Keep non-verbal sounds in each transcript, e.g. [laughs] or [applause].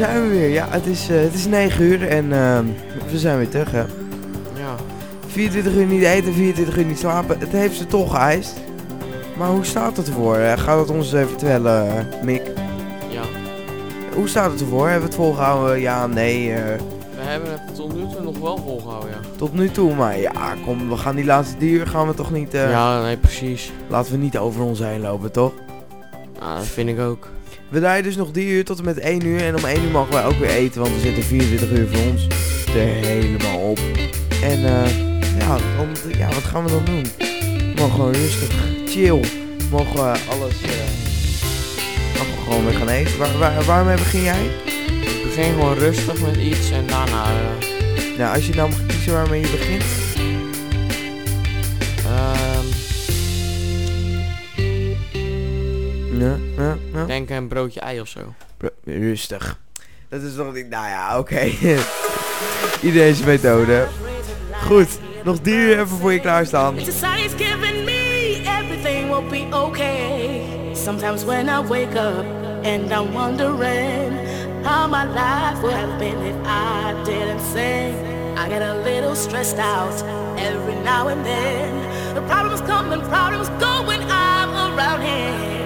zijn we weer. Ja, het is, eh, het is 9 uur en ehm, we zijn weer terug, hè. Ja. 24 uur niet eten, 24 uur niet slapen. Het heeft ze toch geëist. Maar hoe staat het ervoor? Eh, Gaat het ons even vertellen, eh, Mick? Ja. Hoe staat het ervoor? Hebben we het volgehouden? Ja, nee. We hebben het tot nu toe nog wel volgehouden, ja. tot nu toe. Maar ja, kom, we gaan die laatste drie uur gaan we toch niet... Ja, nee, precies. Laten we niet over ons heen lopen, toch? Ja, dat vind ik ook. We draaien dus nog 3 uur tot en met 1 uur. En om 1 uur mogen wij ook weer eten, want we zitten 24 uur voor ons er helemaal op. En eh, ja, ja, wat gaan we dan doen? We mogen gewoon rustig, chill. We mogen alles, eh mogen we gewoon weer gaan eten. Waar, waar, waarmee begin jij? Ik begin gewoon rustig met iets en daarna... eh, Nou, als je nou mag kiezen waarmee je begint. ehm, Ja, ja, ja. denk een broodje ei of zo. Bro- Rustig. Dat is toch niet... Nou ja, oké. [laughs] Iedereen zijn methode. Goed, nog 3 uur even voor je klaarstaan. Society's giving me everything will be okay. Sometimes when I wake up and I'm wondering how my life would have been if I didn't sing. I get a little stressed out every now and then. The problems come and problems go when I'm around here.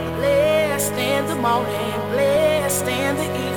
Blessed in the morning, blessed in the evening.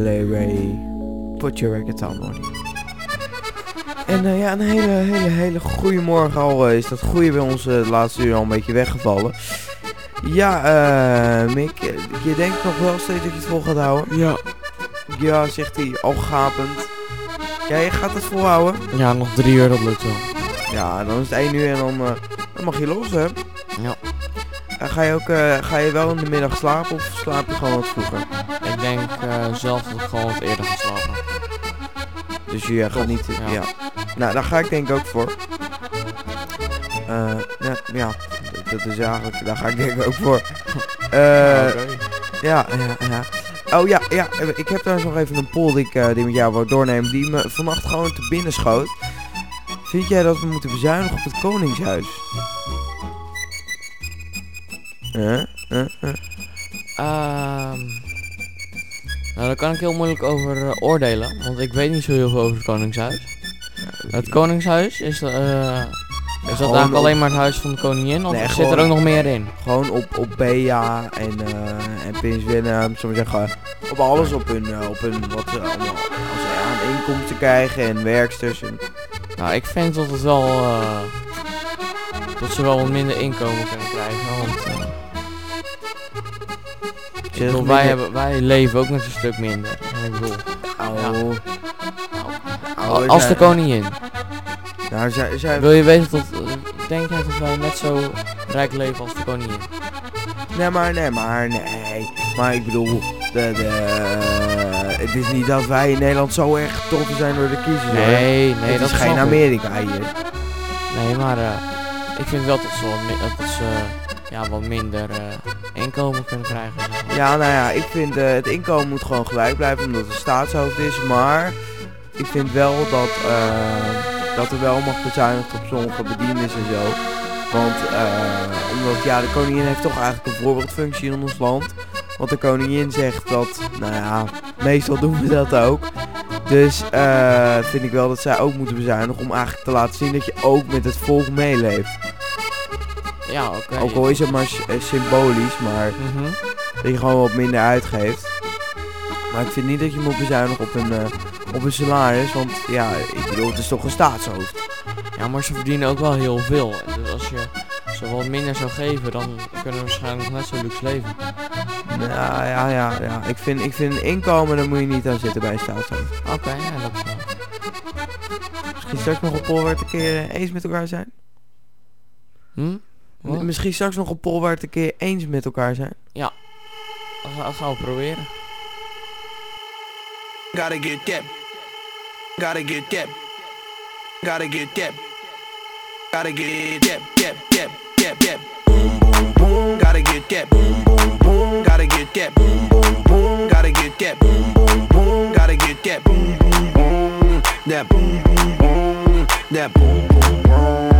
Ray. Put your records on, Bonnie. En eh, ja, een hele, hele, hele goede morgen al. eh, is dat goede bij ons eh, de laatste uur al een beetje weggevallen. Ja, eh Mick, je denkt nog wel steeds dat je het vol gaat houden? Ja. Ja, zegt hij, al gapend. Ja, je gaat het volhouden? Ja, nog drie uur, dat lukt wel. Ja, dan is het 1 uur en dan, dan mag je los, hè? Ja. En ga je ook, eh, ga je wel in de middag slapen of slaap je gewoon wat vroeger? Ik denk eh, zelf dat ik gewoon wat eerder ga slapen. Dus je gaat niet, ja. ja. Nou, daar ga ik denk ik ook voor. Eh, ja, ja, dat is eigenlijk, daar ga ik denk ik ook voor. [laughs] Ja, ja, ja. Oh ja, ja, ik heb trouwens nog even een poll die ik die met jou wou doornemen, die me vannacht gewoon te binnen schoot. Vind jij dat we moeten bezuinigen op het Koningshuis? Huh? Ehm, nou, daar kan ik heel moeilijk over eh, oordelen, want ik weet niet zo heel veel over het Koningshuis. Het Koningshuis is, eh, is dat eigenlijk alleen maar het huis van de koningin, of Nee, zit er ook nog meer in? Gewoon op, op Bea en, eh en Prins Willem, zullen we zeggen, op alles op hun, op hun wat ze allemaal als ze aan inkomsten krijgen en werksters. En, Nou, ik vind dat het wel, dat ze wel wat minder inkomen kunnen krijgen, ik bedoel, wij, hebben, wij leven ook met een stuk minder. Ik bedoel, oh, Ja. oh, a- als de zijn- koningin. Nou, zij, zij, Wil je weten dat, eh, denk jij dat wij net zo rijk leven als de koningin? nee, maar, nee, maar, nee. Maar ik bedoel, de, de, het is niet dat wij in Nederland zo erg getroffen zijn door de kiezers. hoor. Nee, nee, het dat is geen. Amerika hier. Nee, maar eh, ik vind wel dat ze dat ze, ja, wat minder eh, inkomen kunnen krijgen. Ja, nou ja, ik vind eh, het inkomen moet gewoon gelijk blijven omdat het staatshoofd is. Maar ik vind wel dat, uh, dat er wel mag bezuinigd op sommige bedieners en zo. Want omdat, ja, de koningin heeft toch eigenlijk een voorbeeldfunctie in ons land. Want de koningin zegt dat, nou ja, meestal doen we dat ook. Dus vind ik wel dat zij ook moeten bezuinigen om eigenlijk te laten zien dat je ook met het volk meeleeft. Ja, oké. Okay. al is het maar eh, symbolisch, maar mhm. dat je gewoon wat minder uitgeeft. Maar ik vind niet dat je moet bezuinigen op een, eh, op een salaris, want ja, ik bedoel, het is toch een staatshoofd. Ja, maar ze verdienen ook wel heel veel. Dus als je ze wat minder zou geven, dan kunnen we waarschijnlijk net zo luxe leven. Ja, ja, ja, ja. Ik vind, ik vind inkomen, daar moet je niet aan zitten bij een staatshoofd. Oké, ja, dat is wel. Misschien straks nog op polwert een keer eh, eens met elkaar zijn. Hm? Wat? Misschien straks nog op poll waar het een keer eens met elkaar zijn. Ja, dat gaan we proberen. Gotta get that. Gotta get that. Gotta get that. Gotta get that, Yep, yep, yep, that. Boom, boom, boom. Gotta get that. Boom, boom, boom. Gotta get that. Boom, boom, boom. Gotta get that. Boom, boom, boom. Gotta get that. Boom, boom, boom. That boom, boom, boom. That boom, boom, boom.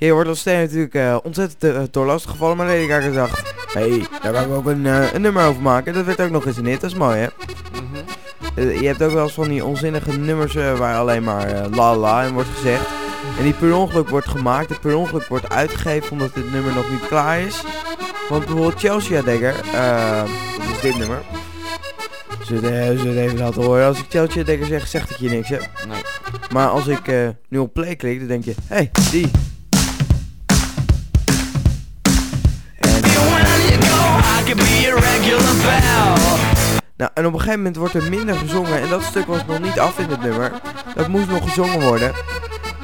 Je wordt als steen natuurlijk eh, ontzettend uh, door lastig gevallen, maar Lady Gaga dacht... Hé, hey, daar kan ik ook een, eh, een nummer over maken. Dat werd ook nog eens een hit, dat is mooi hè. Mhm. Je hebt ook wel eens van die onzinnige nummers waar alleen maar la la in wordt gezegd. En die per ongeluk wordt gemaakt, en per ongeluk wordt uitgegeven omdat dit nummer nog niet klaar is. Want bijvoorbeeld Chelsea Dagger, dat is dit nummer. Zullen we het- we het even laten horen? Als ik Chelsea Dagger zeg, zegt het je niks hè. Nee. Maar als ik nu op play klik, dan denk je, hé, hey, die. Nou, en op een gegeven moment wordt er minder gezongen en dat stuk was nog niet af in het nummer. Dat moest nog gezongen worden.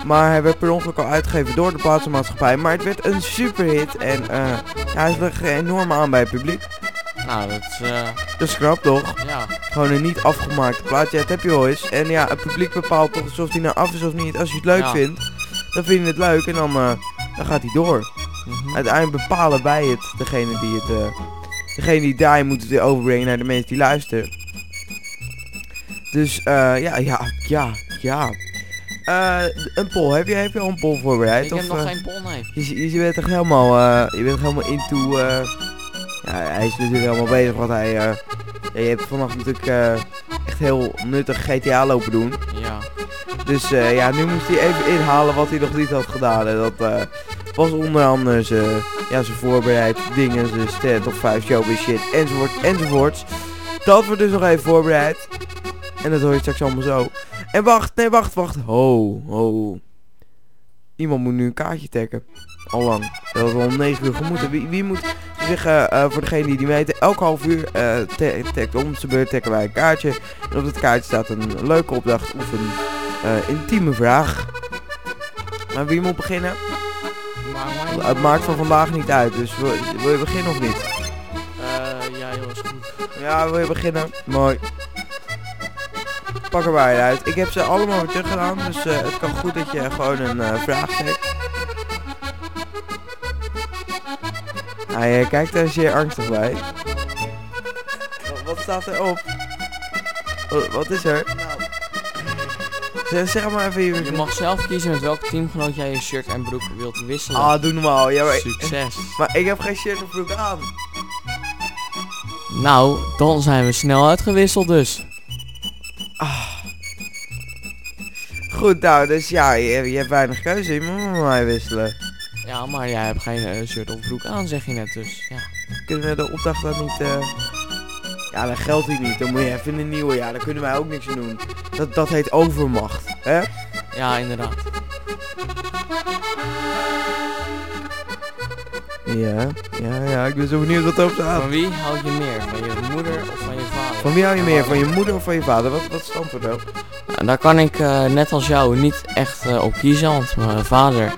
Maar hij werd per ongeluk al uitgegeven door de platenmaatschappij. Maar het werd een superhit en eh ja, hij lag enorm aan bij het publiek. Nou, dat is, eh, Dat is knap toch? ja. Gewoon een niet afgemaakte plaat. Ja, dat heb je wel eens. En ja, het publiek bepaalt toch of hij nou af is of niet. Als je het leuk Ja. vindt, dan vind je het leuk en dan, eh, dan gaat hij door. Mhm. Uiteindelijk bepalen wij het, degene die het, degene die daar moet het weer overbrengen naar de mensen die luisteren. Dus eh, ja, ja, ja, ja. Eh, een poll, heb je, heb je al een poll voorbereid? Ik heb nog eh, geen pol, nee. je, je bent toch helemaal, eh, je bent helemaal into, eh, ja, hij is natuurlijk helemaal bezig wat hij, eh, ja, je hebt vannacht natuurlijk eh, echt heel nuttig GTA lopen doen. Ja. Dus eh, ja, nu moest hij even inhalen wat hij nog niet had gedaan. En dat eh, was onder andere zijn, ja, voorbereid dingen, zijn stand of 5 showbiz shit, enzovoort, enzovoorts. Dat wordt dus nog even voorbereid. En dat hoor je straks allemaal zo. En wacht, nee, wacht, wacht. Ho, ho. Iemand moet nu een kaartje taggen. Al lang. Dat al om 9 uur gemoeten. Wie, wie moet zich, eh, voor degene die die weten, elk half uur uh, om zijn beurt taggen wij een kaartje. En op het kaartje staat een leuke opdracht of een eh, intieme vraag. Maar wie moet beginnen? Het maakt van vandaag niet uit, dus wil, wil je beginnen of niet? Eh, ja, heel is goed. Ja, wil je beginnen? Mooi. Pak er maar uit. Ik heb ze allemaal weer terug gedaan, dus eh, het kan goed dat je gewoon een eh, vraag trekt. Hij eh, kijkt er zeer angstig bij. Wat, wat staat er op? Wat, wat is er? Zeg, maar even Je je... mag zelf kiezen met welk teamgenoot jij je shirt en broek wilt wisselen. Ah, doe normaal. Ja, maar, Succes. maar ik heb geen shirt of broek aan. Nou, dan zijn we snel uitgewisseld dus. Goed, nou, dus ja, je, je hebt weinig keuze. Je moet mij wisselen. Ja, maar jij hebt geen eh, shirt of broek aan, zeg je net dus. Ja. Kunnen we de opdracht dan niet... eh, Ja, dat geldt hier niet. Dan moet je even een nieuwe... Ja, daar kunnen wij ook niks aan doen. Dat, dat heet overmacht. Hè? ja, inderdaad. Ja, ja, ja. Ik ben zo benieuwd wat erop staat. Van wie houd je meer? Van je moeder of van je vader? Van wie hou je meer? Van je moeder of van je vader? Wat, wat antwoord ook? En daar kan ik eh, net als jou niet echt eh, op kiezen, want mijn vader,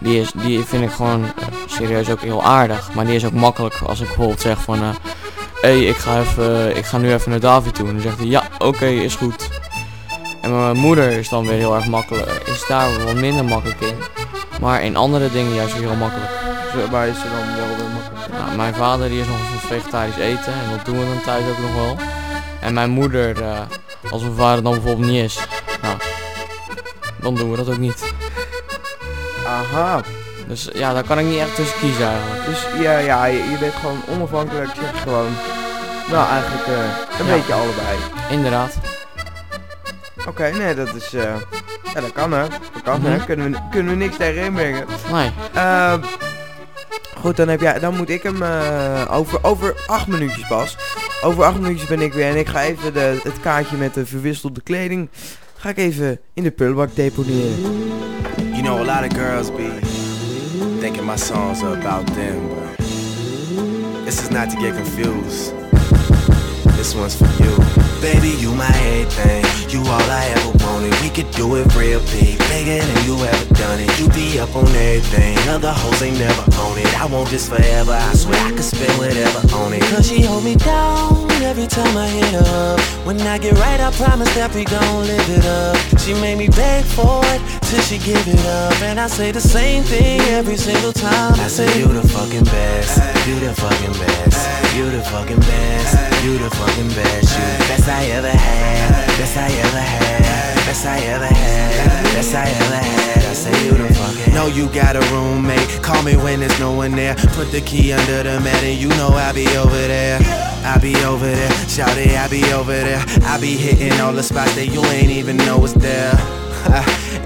die, is, die vind ik gewoon eh, serieus ook heel aardig. Maar die is ook makkelijk als ik bijvoorbeeld zeg van, hey, ik, ga even, ik ga nu even naar David toe. En dan zegt hij, ja, oké, is goed. En mijn moeder is dan weer heel erg makkelijk, is daar wat minder makkelijk in. Maar in andere dingen juist weer heel makkelijk. Waar is ze dan wel weer makkelijk? Nou, mijn vader die is nog van vegetarisch eten en dat doen we dan thuis ook nog wel. En mijn moeder, eh, als mijn vader dan bijvoorbeeld niet is, nou, dan doen we dat ook niet. Aha. Dus ja, daar kan ik niet echt tussen kiezen eigenlijk. Dus ja, ja je, je bent gewoon onafhankelijk. Zeg gewoon... Nou, eigenlijk eh, een Ja. beetje allebei. Inderdaad. Oké, nee, dat is... eh, ja, dat kan hè. Dat kan hè. Mhm. Kunnen we, kunnen we niks tegen inbrengen. Nee. Ehm, goed, dan, heb jij, dan moet ik hem eh, over, over acht minuutjes pas. Over acht minuutjes ben ik weer en ik ga even de, het kaartje met de verwisselde kleding... Ga ik even in de prullenbak deponeren. You know, a lot of girls be thinking my songs are about them, but this is not to get confused. This one's for you. Baby, you my everything. You all I ever wanted. We could do it real big, bigger than you ever done it. You be up on everything. Other hoes ain't never on it. I want this forever. I swear I could spend whatever on it. Cause she hold me down every time I hit up. When I get right, I promise that we gon' live it up. She made me beg for it till she give it up. And I say the same thing every single time. I say you the fucking best. You the fucking best. You the fucking best. You the fucking best. You the best I ever had. Best I ever had. Best I ever had. Best I ever had. I say you the fucking. Know you got a roommate. Call me when there's no one there. Put the key under the mat and you know I'll be over there. I be over there, shout it, I be over there. I be hitting all the spots that you ain't even know was there. [laughs] Ah,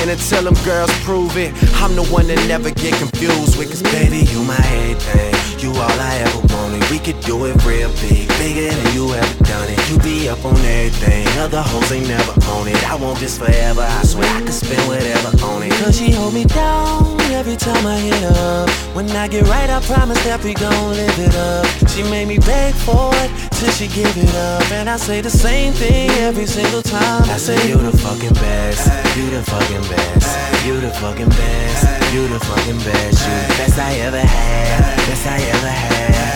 And until them girls prove it, I'm the one that never get confused with. Cause baby, you my everything. You all I ever wanted. We could do it real big, bigger than you ever done it. You be up on everything. Other hoes ain't never on it. I want this forever. I swear I could spend whatever on it. Cause she hold me down every time I hit up. When I get right, I promise that we gon' live it up. She made me beg for it till she give it up. And I say the same thing every single time. I say you the fucking best. You the fucking best. You the fucking best. You the fucking best. You the best I ever had. Best I ever had.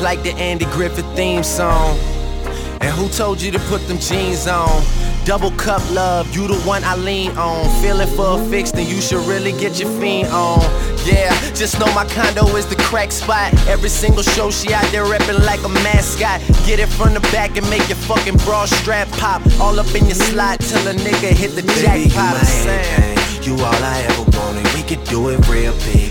Like the Andy Griffith theme song. And who told you to put them jeans on? Double cup love, you the one I lean on. Feeling for a fix, then you should really get your fiend on. Yeah, just know my condo is the crack spot. Every single show she out there reppin' like a mascot. Get it from the back and make your fucking bra strap pop. All up in your slot till a nigga hit the jackpot. I'm saying. You all I ever wanted. We could do it real big,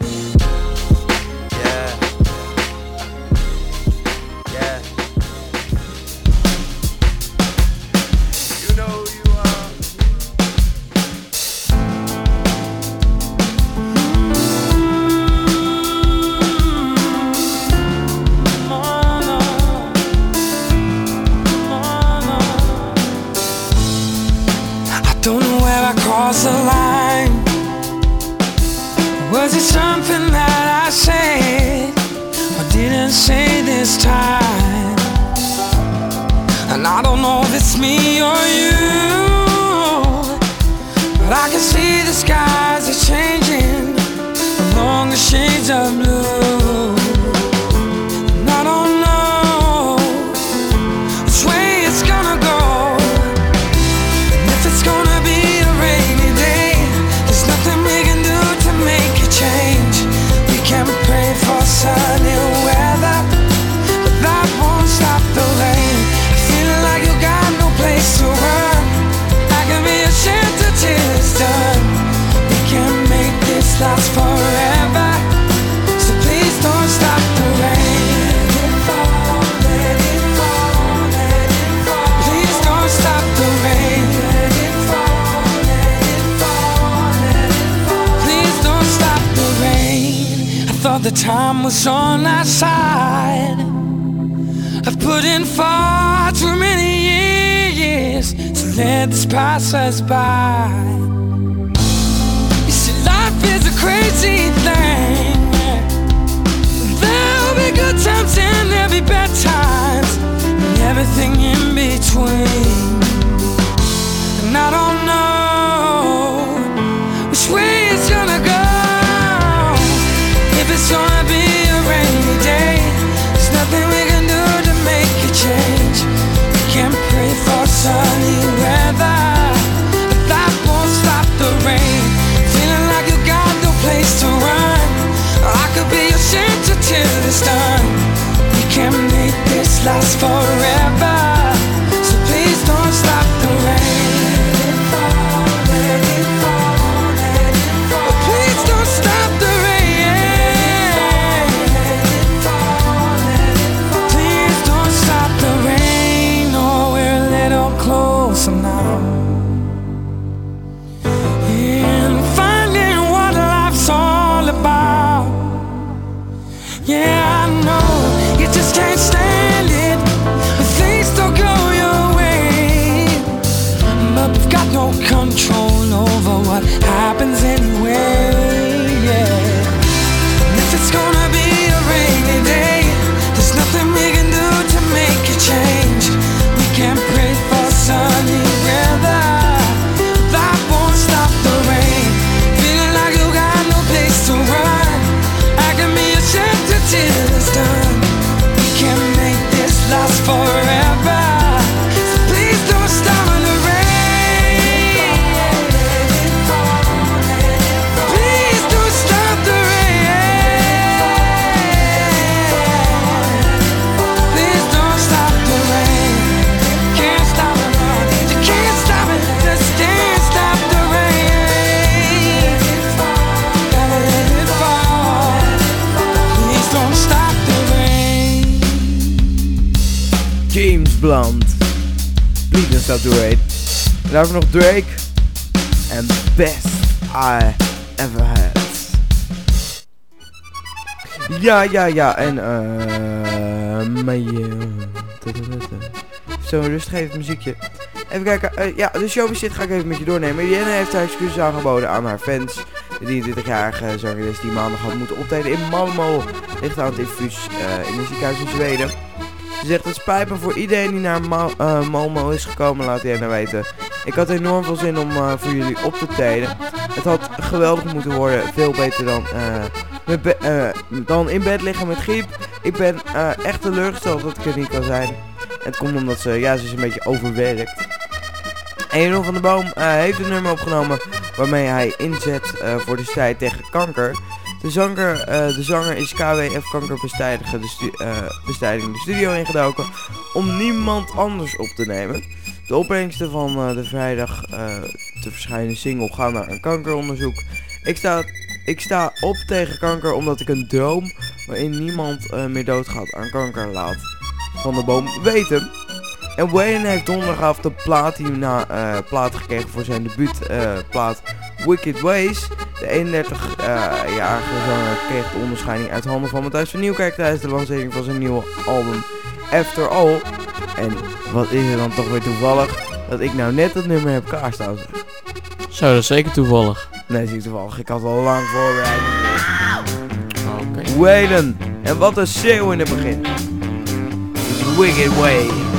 Don't stop the rain. En daarvoor nog Drake. En Best I Ever Had. Ja, ja, ja. En maar Zo rustig even het muziekje. Even kijken. eh, ja, de show zit ga ik even met je doornemen. Jenna heeft haar excuses aangeboden aan haar fans. De 23-jarige zangeres die maandag had moeten optreden in Malmo. Ligt aan het infuus in een ziekenhuis in Zweden. Ze zegt het spijt me voor iedereen die naar Mal- eh, Malmo is gekomen, laat Jenna weten. Ik had enorm veel zin om eh, voor jullie op te treden. Het had geweldig moeten worden, veel beter dan, eh, dan in bed liggen met griep. Ik ben echt teleurgesteld dat ik er niet kan zijn. En het komt omdat ze, ja, ze is een beetje overwerkt. Eno van de Boom heeft een nummer opgenomen waarmee hij inzet voor de strijd tegen kanker. De zanger, eh, de zanger is KWF kankerbestrijdiger de, bestrijding de studio ingedoken om niemand anders op te nemen. De opbrengsten van eh, de vrijdag te verschijnen single gaan naar een kankeronderzoek. Ik sta, ik sta op tegen kanker omdat ik een droom waarin niemand meer doodgaat aan kanker laat van de boom weten. En Wayne heeft donderdagavond de platina eh plaat gekregen voor zijn debuutplaat plaat Wicked Ways. De 31-jarige zanger kreeg de onderscheiding uit handen van Matthijs van Nieuwkerk tijdens de lancering van zijn nieuwe album After All. En wat is er dan toch weer toevallig dat ik nou net dat nummer heb klaarstaan. Zo, dat is zeker toevallig. Nee, ik toevallig. Ik had al lang voorbereid. Oké. En wat een schreeuw in het begin. Wicked Way.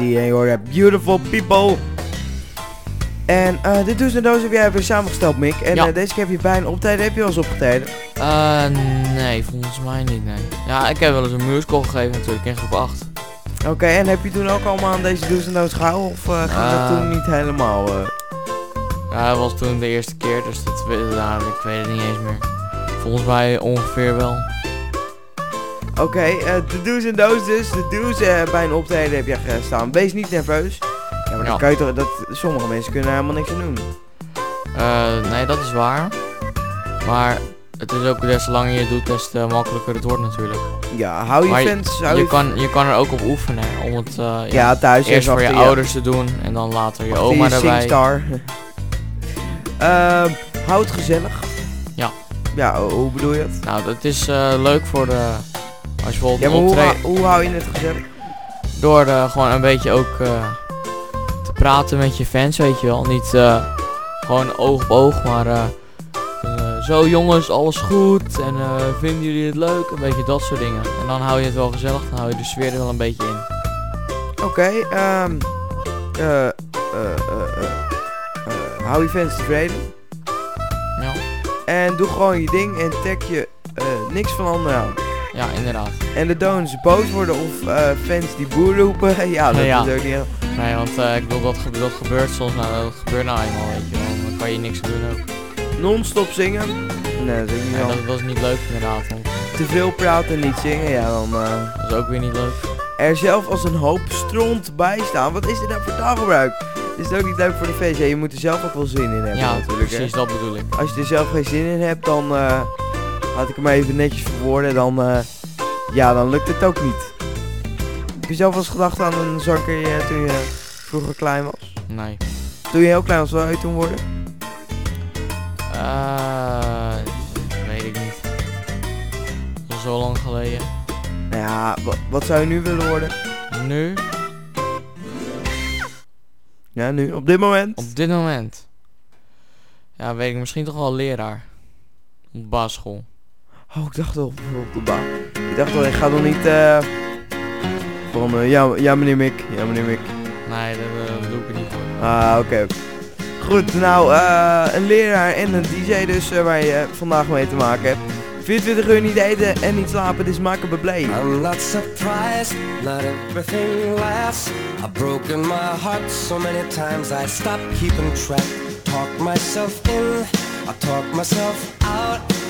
die En je hoorde eh, Beautiful People. En eh, uh, de do's en do's heb jij weer samengesteld, Mick. En deze keer heb je bij een optreden. Heb je wel eens opgetreden? Nee, volgens mij niet, nee. Ja, ik heb wel eens een musical gegeven natuurlijk in groep 8. Oké, en heb je toen ook allemaal aan deze do's en do's gehouden? Of ging dat toen niet helemaal? Ja, dat was toen de eerste keer, dus dat, nou, ik weet het niet eens meer. Volgens mij ongeveer wel. Oké, eh, de do's en do's dus. De do's eh, bij een optreden heb je gestaan. Wees niet nerveus. Ja, maar ja. kan je toch, dat, sommige mensen kunnen helemaal niks aan doen. Eh, nee, dat is waar. Maar het is ook des langer je doet, des te makkelijker het wordt natuurlijk. Ja, hou je fans. Je, je, kan, je kan er ook op oefenen om het ja, thuis eerst voor je, ouders te doen en dan later je oma je erbij. Singstar. [laughs] uh, gezellig. Ja. Ja, hoe bedoel je het? Nou, dat is leuk voor de als je Ja, hoe, hou- hoe hou je het gezellig? door eh, gewoon een beetje ook eh, te praten met je fans, weet je wel. Niet eh, gewoon oog op oog, maar zo jongens, alles goed en vinden jullie het leuk? Een beetje dat soort dingen. En dan hou je het wel gezellig, dan hou je de sfeer er wel een beetje in. Oké, ehm eh, eh, eh, eh, eh, hou je fans tevreden. Ja, En doe gewoon je ding en tag je niks van anderen aan. Inderdaad. En de donors boos worden of eh, fans die boer roepen, [laughs] ja, dat Ja. is ook niet heel... Nee, want eh, ik bedoel, dat, gebe- dat gebeurt soms, nou, dat gebeurt nou eenmaal, weet je wel. Dan kan je niks doen ook. Non-stop zingen? Nee, dat is ook niet Nee, dat, dat is niet leuk inderdaad, want Te veel praten en niet zingen, ja, dan... eh, dat is ook weer niet leuk. er zelf als een hoop stront bij staan. Wat is dit nou voor taalgebruik? Is het ook niet leuk voor de feest? Ja, je moet er zelf ook wel zin in hebben Ja, natuurlijk. hè. precies, dat bedoel ik. Als je er zelf geen zin in hebt, dan eh laat ik hem even netjes verwoorden. Dan, ja, dan lukt het ook niet. Heb je zelf wel eens gedacht aan een zangcarrière toen je vroeger klein was? Nee. Toen je heel klein was, zou je toen worden? Eh, weet ik niet. Dat is zo lang geleden. Nou ja, wa- wat zou je nu willen worden? Nu, Ja, nu, op dit moment. op dit moment. Ja, weet ik misschien toch wel leraar. Op basisschool. Oh, ik dacht al op, op de baan. Ik dacht al, ik ga nog niet eh van, eh, ja, ja meneer Mick, ja meneer Mick. Nee, daar daar doe ik niet voor. Ah, oké. Goed, nou, eh, een leraar en een DJ dus, eh, waar je eh, vandaag mee te maken hebt. 24 uur niet eten en niet slapen, dit is maken blij. I'm not surprised, not everything lasts. I've broken my heart so many times I stopped keeping track. Talk myself in, I talk myself out.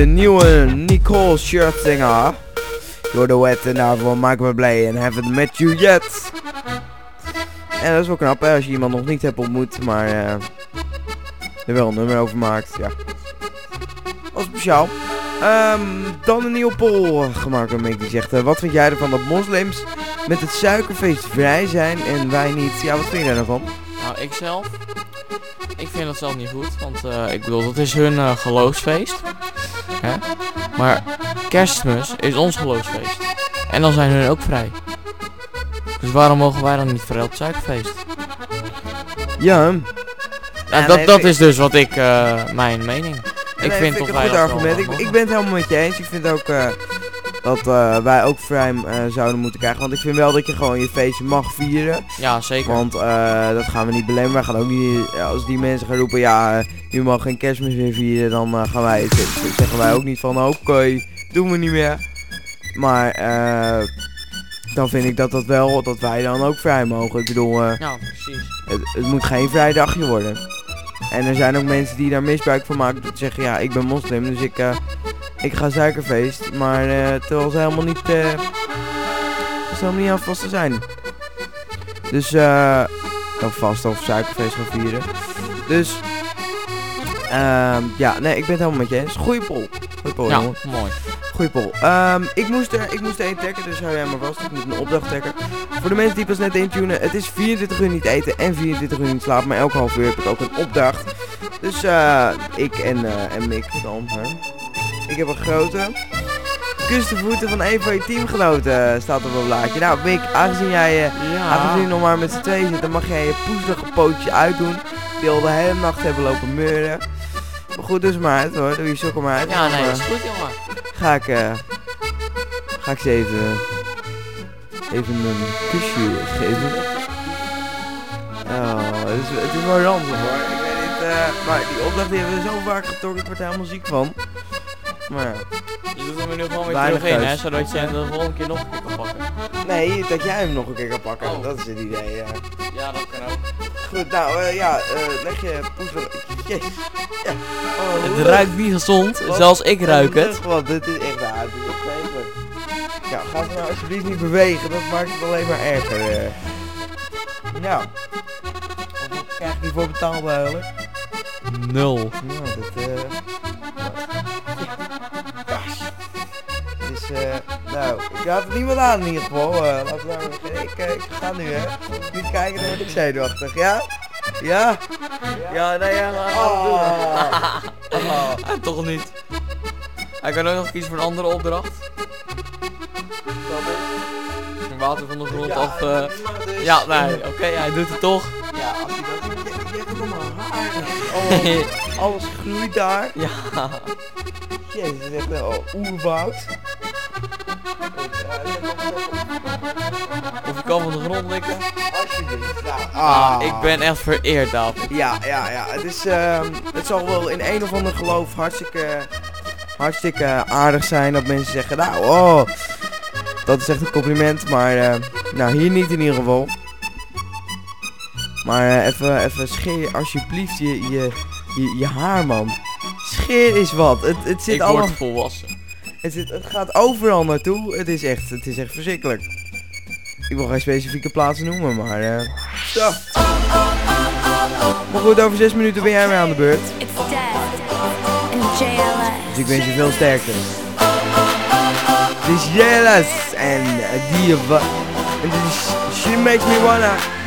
De nieuwe Nicole Scherzinger. Door de wet en daarvoor maken we blij en haven't met you yet. En dat is wel knap hè, als je iemand nog niet hebt ontmoet, maar eh, er wel een nummer over maakt. Ja. Wel speciaal. Ehm, dan een nieuwe poll gemaakt door Mick die zegt, eh, wat vind jij ervan dat moslims met het suikerfeest vrij zijn en wij niet? Ja, wat vind jij daarvan? Nou, ik zelf. Ik vind dat zelf niet goed, want eh, ik bedoel, dat is hun eh, geloofsfeest. Hè? Maar kerstmis is ons geloofsfeest. En dan zijn hun ook vrij. Dus waarom mogen wij dan niet vrij op het suikerfeest? Ja, Ja, Ja, dat, nee, dat is dus wat ik, eh, mijn mening. Ik Nee, vind ik toch een wij goed dat wel, argument. Ik, ik ben het helemaal met je eens. Ik vind ook eh, dat eh, wij ook vrij eh, zouden moeten krijgen. Want ik vind wel dat je gewoon je feestje mag vieren. Ja, zeker. Want eh, dat gaan we niet belemmeren. Wij gaan ook niet, als die mensen gaan roepen, ja, je mag geen kerstmis meer vieren, dan gaan wij, zeggen wij ook niet van, oké, doen we niet meer. Maar dan vind ik dat, dat, wel, dat wij dan ook vrij mogen. Ik bedoel, Ja, precies. het, het moet geen vrij dagje worden. En er zijn ook mensen die daar misbruik van maken. Dat zeggen, ja, ik ben moslim, dus ik, ik ga suikerfeest. Maar eh, terwijl ze helemaal niet, eh ze helemaal niet aan vast te zijn. Dus, eh, of vast of suikerfeest gaan vieren. Dus, ehm, ja, nee, ik ben het helemaal met je eens. Goeie pol. Goeie pol, Ja, jongen. mooi. Goeie pol. Ehm, ik, moest er, ik moest er één trekken, dus hou jij maar vast. Ik moet een opdracht trekken. Voor de mensen die pas net intunen, het is 24 uur niet eten en 24 uur niet slapen. Maar elke half uur heb ik ook een opdracht. Dus eh, ik en, eh en Mick dan. Hè. Ik heb een grote. Kus de voeten van een van je teamgenoten staat op een blaadje. Nou Mick, aangezien jij eh, aangezien je nog maar met z'n tweeën zit, dan mag jij je poezelige pootje uitdoen. Die al de hele nacht hebben lopen meuren. Maar goed, dus maar uit hoor. Doe je sokken maar uit. Ja, nee, dat is goed, jongen. ga ik, eh, ga ik ze even, even een kusje geven. Oh, het is, het is wel ranzig hoor. Ik weet niet, eh, maar die opdracht die hebben we zo vaak getrokken, ik word er helemaal ziek van. Maar ja. Je doet hem er nu gewoon weer Weinig terug in, hè, thuis. zodat je hem de volgende keer nog een keer kan pakken. nee, dat jij hem nog een keer kan pakken, Oh. dat is het idee. ja. Ja, dat kan ook. Goed, nou eh, ja, eh, leg je poes [laughs] Jezus. Ja. Oh, hoe Het ruikt niet gezond, Wat? zelfs ik ruik het. Want dit is echt waar, het is opgeven. Ja, ga ze nou alsjeblieft niet bewegen, dat maakt het alleen maar erger. eh. Ja. Wat krijg ik hiervoor betaald eigenlijk? Nul. Nou, dat eh. Dus eh, nou, ik raad het niemand aan in ieder geval. eh laten we nou, ik, eh, ik ga nu hè. Niet kijken, dan word ik zenuwachtig, ja? Ja? Ja, nee, ja, maar oh. oh. Ah, toch niet. Hij kan ook nog kiezen voor een andere opdracht. Water van de grond Ja, of... eh, dus- ja, nee, oké, hij doet het toch. Ja, als hij dat doet, je, hebt het allemaal haar. Alles, [laughs] alles groeit daar. Ja. Jezus, het is echt wel oerwoud. Of je kan van de grond likken. Alsjeblieft. Nou, Ah, ik ben echt vereerd, David. Ja, ja, ja. Het is, ehm, het zal wel in een of ander geloof hartstikke, hartstikke aardig zijn dat mensen zeggen, nou, oh, dat is echt een compliment, maar, eh, nou, hier niet in ieder geval. Maar eh, even, even scheer alsjeblieft je, je, je, je haar, man. Scheer is wat. Het, het zit Ik allemaal... word volwassen. Het, zit, het gaat overal naartoe. Het is echt, het is echt verschrikkelijk. Ik wil geen specifieke plaatsen noemen, maar eh zo. Maar goed, over zes minuten ben jij weer aan de beurt. Dus ik wens je veel sterkte. Het is Jealous en uh, Diva. En dit is She Makes Me Wanna.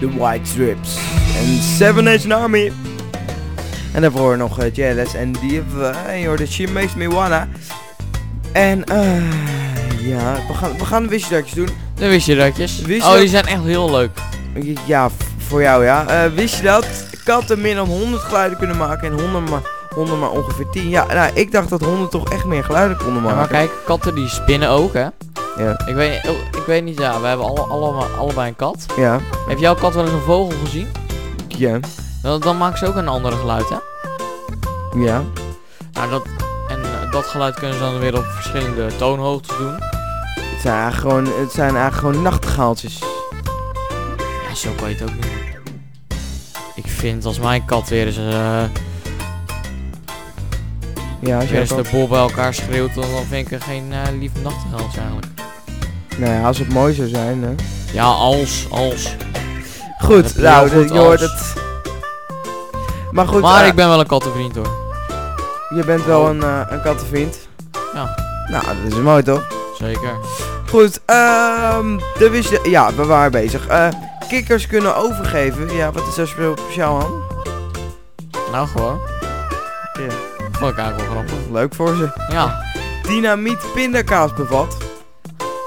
The White Strips. En Seven Nation Army. En daarvoor nog uh, Jealous en Div. En je hoorde She Makes Me Wanna. En eh ja, we gaan, we gaan wisseldatjes doen. De wist je datjes? Wist je Oh, die zijn echt heel leuk. Ja, voor jou ja. Eh, wist je dat katten meer dan 100 geluiden kunnen maken en honden maar, honden maar ongeveer 10? Ja, nou, ik dacht dat honden toch echt meer geluiden konden Ja, maken. maar kijk, katten die spinnen ook, hè? Ja. Ik weet, oh, ik weet niet, ja, we hebben alle, allemaal, allebei een kat. Ja, Heeft jouw kat wel eens een vogel gezien? ja, Dan, dan maakt ze ook een ander geluid, hè? ja. Nou, dat, en eh, dat geluid kunnen ze dan weer op verschillende toonhoogtes doen. Het zijn eigenlijk gewoon, het zijn eigenlijk gewoon nachtegaaltjes. Ja, zo kan je het ook niet. Ik vind als mijn kat weer eens, eh Ja, als weer jij eens kan. de boel bij elkaar schreeuwt, dan, dan vind ik er geen eh lief nachtegaaltje eigenlijk. Nou ja, als het mooi zou zijn, hè. Ja, als, als. Goed, nou, goed je hoort het. Maar goed, maar eh, ik ben wel een kattenvriend hoor. je bent wel Oh. een, eh, een kattenvriend. Ja. Nou, dat is mooi toch? Zeker. Goed, ehm, de wist je, ja, we waren bezig. Eh, kikkers kunnen overgeven. Ja, wat is daar spe- speciaal aan? Nou gewoon. Ja. Vond ik eigenlijk wel grappig. Leuk voor ze. Ja. Dynamiet pindakaas bevat.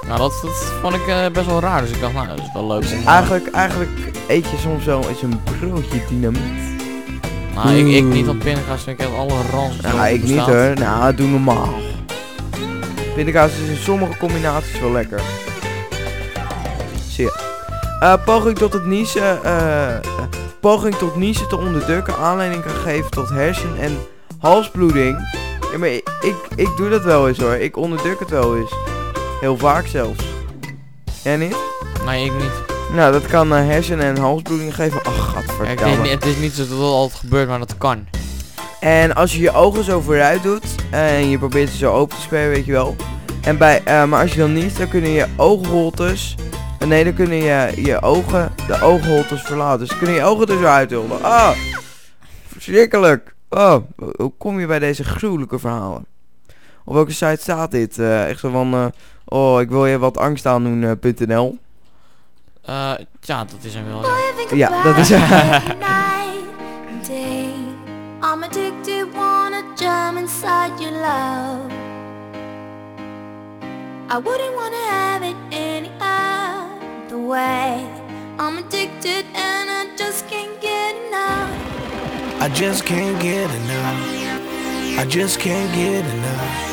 Nou, dat, dat vond ik eh, best wel raar. Dus ik dacht, nou, dat is wel leuk. om, eh, Eigenlijk, eigenlijk eet je soms wel eens een broodje dynamiet. Nou, ik, ik niet op pindakaas vind ik echt alle rans. Nou, ik niet hoor. Nou, doe normaal. Pindakaas is in sommige combinaties wel lekker. Zie je. Eh, poging tot het niezen, eh, eh, poging tot niezen te onderdrukken aanleiding kan geven tot hersen- en halsbloeding. Ja, maar ik, ik, ik doe dat wel eens hoor. Ik onderdruk het wel eens. Heel vaak zelfs. Jij niet? Nee, ik niet. Nou, dat kan eh, hersen- en halsbloeding geven. Ach, Ja, ik weet gadverdamme. niet- het is niet zo dat het altijd gebeurt, maar dat kan. En als je je ogen zo vooruit doet en je probeert ze zo open te spelen, weet je wel. En bij, eh, maar als je dan niet, dan kunnen je oogholtes, eh, nee, dan kunnen je, je ogen, de oogholtes verlaten. Dus kunnen je ogen er zo uithullen. Ah, verschrikkelijk. Oh, hoe kom je bij deze gruwelijke verhalen? Op welke site staat dit? Eh, echt zo van, eh, oh, ik wil je wat angst aandoen, eh, .nl. Eh, ja, dat is hem wel. Ja, dat is... day. I'm addicted, wanna jump inside your love. I wouldn't wanna have it any other way. I'm addicted and I just can't get enough. I just can't get enough. I just can't get enough.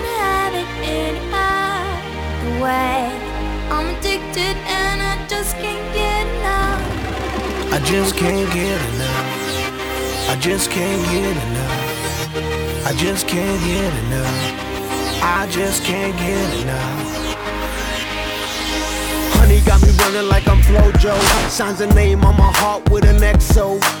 have it any other way. I'm addicted and I just can't get enough. I just can't get enough. I just can't get enough. I just can't get enough. I just can't get enough. Honey got me running like I'm Flojo. Signs a name on my heart with an XO.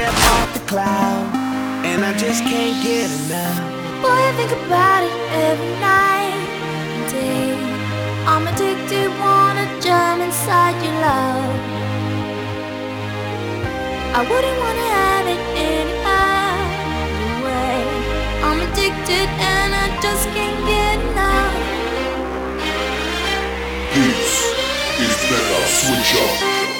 step off the cloud. And I just can't get enough. Boy, I think about it every night and day. I'm addicted, wanna jump inside your love. I wouldn't wanna have it any other way. I'm addicted and I just can't get enough. This is Mega Switch Up.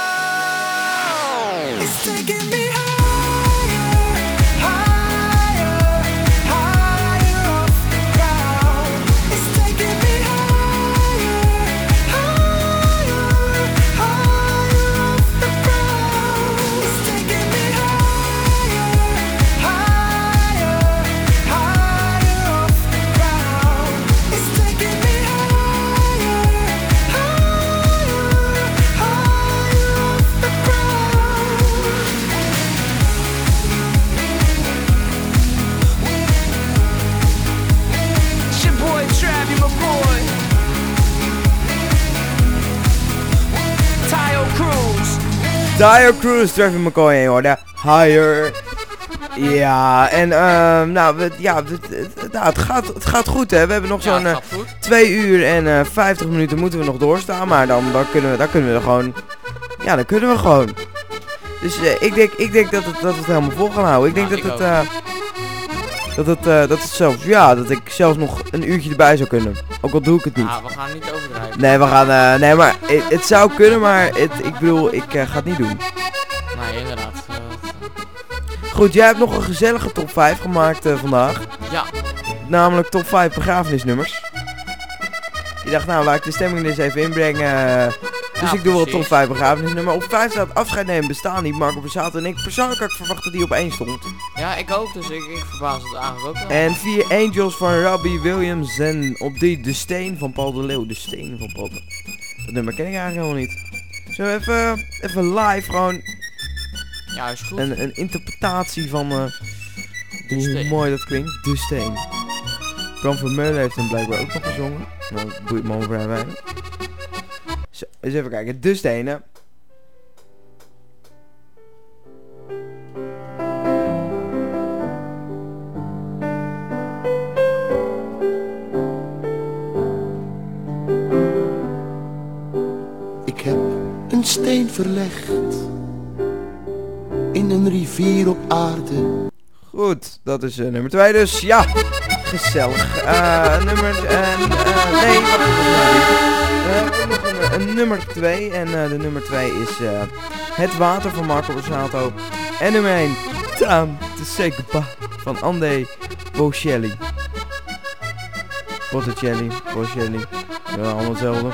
Dire Cruise, Travis McCoy en hoorde Higher. Ja, en ehm nou, we, ja, het, het, nou, het, gaat, het gaat goed hè. We hebben nog zo'n het eh, uur en eh 50 minuten moeten we nog doorstaan. Maar dan, dan, kunnen, we, dan kunnen we er gewoon... Ja, dan kunnen we gewoon. Dus eh, ik denk, ik denk dat, het, dat we het helemaal vol gaan houden. Ik denk Ja, dat, ik het, dat, het, eh, dat het zelfs... Ja, dat ik zelfs nog een uurtje erbij zou kunnen. Ook al doe ik het niet. Ah, we gaan niet overdrijven. Nee, we gaan... eh, nee, maar het, het zou kunnen, maar het, ik bedoel, ik eh, ga het niet doen. Nee, inderdaad. Goed, jij hebt nog een gezellige top 5 gemaakt vandaag. ja, Namelijk top 5 begrafenisnummers. Je dacht, nou laat ik de stemming eens even inbrengen. Dus Ja, ik doe wel top 5 begrafenisnummer. Op 5 staat afscheid nemen bestaan niet. Marco Borsato en ik persoonlijk had ik verwacht dat die op 1 stond. ja, ik ook, dus ik, ik verbaas het eigenlijk ook wel. En 4 Angels van Robbie Williams. En op 3 De Steen van Paul de Leeuw. De Steen van Paul de Dat nummer ken ik eigenlijk helemaal niet. Zo even, even live gewoon Ja, is goed. een, een interpretatie van De hoe Steen. mooi dat klinkt. De Steen. Bram van Meulen heeft hem blijkbaar ook nog gezongen. Nou, dat boeit me al vrij weinig. Eens even kijken. De Stenen. Ik heb een steen verlegd in een rivier op aarde. Goed, dat is eh, nummer 2 dus. Ja, gezellig. Eh nummer... en eh, nee, wacht nog een, nummer 2. En eh, de nummer 2 is eh, Het Water van Marco Borsato. En nummer 1, Taan. to say van Ande Bocelli. Botticelli, Bocelli. Ja, allemaal hetzelfde.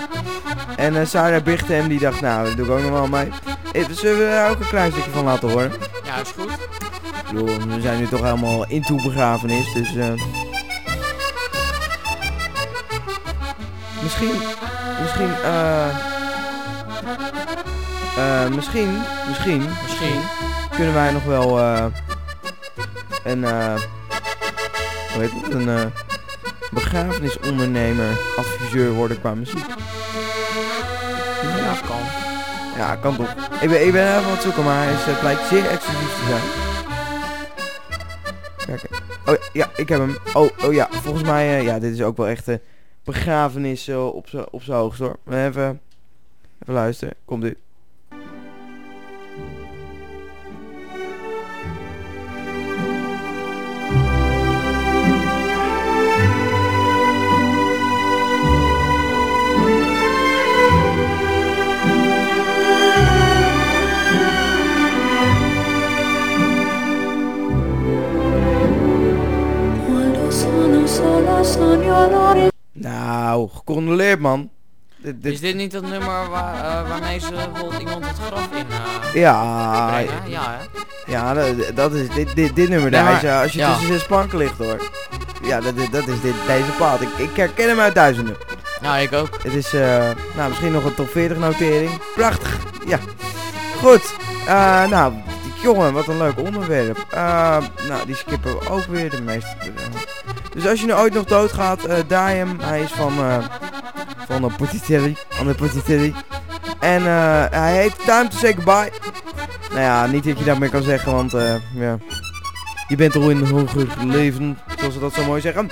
En eh, Sarah Bichtem die dacht, nou, dat doe ik ook nog wel mee. Eh, Zullen we daar ook een klein stukje van laten horen? Ja, is goed. Ik bedoel, we zijn nu toch helemaal into begrafenis, dus... eh, misschien, misschien, eh... eh, misschien, misschien, Misschien. kunnen wij nog wel eh, een, eh, hoe heet het, een begrafenisondernemer, adviseur worden qua muziek. Ja, kan. Ja, kan toch. Ik ben, ik ben even aan het zoeken, maar hij is, eh, blijkt zeer exclusief te zijn. Kijk. Oh ja, ik heb hem. Oh, oh ja, volgens mij, ja, dit is ook wel echt begrafenis op z'n op hoogst hoor. Maar Even, even luisteren. Komt u. Nou, gecondoleerd man. Dit, dit, Is dit niet dat nummer waar, eh, waarmee ze bijvoorbeeld iemand het graf in eh, ja, brengen? Ja, hè? ja, dat, dat is dit, dit, dit nummer Nee, daar. maar- eh, als je ja. tussen zes planken ligt hoor. Ja, dat, dat, is dit, deze plaat. Ik, ik herken hem uit duizenden. Nou, ik ook. Het is, nou, misschien nog een top 40 notering. Prachtig, ja. Goed, nou, jongen, wat een leuk onderwerp. Nou, die skippen we ook weer, de meeste. Dus als je nu ooit nog doodgaat, eh daai hem. Hij is van, eh van de Potitelli, van de Potitelli. En eh, hij heet Time to Say Goodbye. Nou ja, niet dat je dat meer kan zeggen, want ja, je bent al in een hoger leven, zoals ze dat zo mooi zeggen.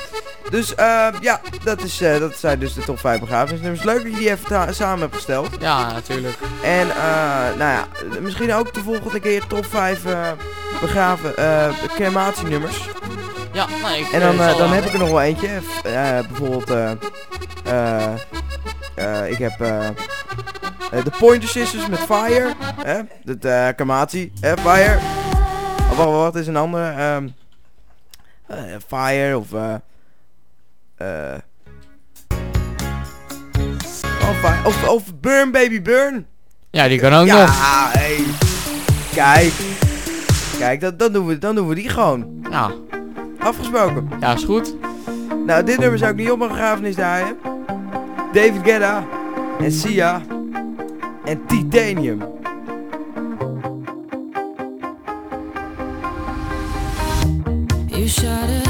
Dus ja, dat, is, dat zijn dus de top 5 begrafenisnummers. Leuk dat je die even samen hebt gesteld. Ja, natuurlijk. En eh, nou ja, misschien ook de volgende keer top 5 eh begraven crematienummers. Ja, nou, ik En dan, eh, eh, dan heb ik er nog wel eentje. F- eh, bijvoorbeeld, eh, eh, eh, ik heb de Pointer Sisters met Fire. Hè? De eh crematie. Hè? Fire. Of wat, wat is een andere? ehm, eh, fire of... eh eh of, Fire- of, of Burn Baby Burn. Ja, die kan ook ja, nog. hey. Kijk. Kijk, dat, dan, doen we, dan doen we die gewoon. Ja. Afgesproken. Ja, is goed. Nou, dit nummer zou ik niet op mijn begrafenis draaien. David Guetta en Sia en Titanium. You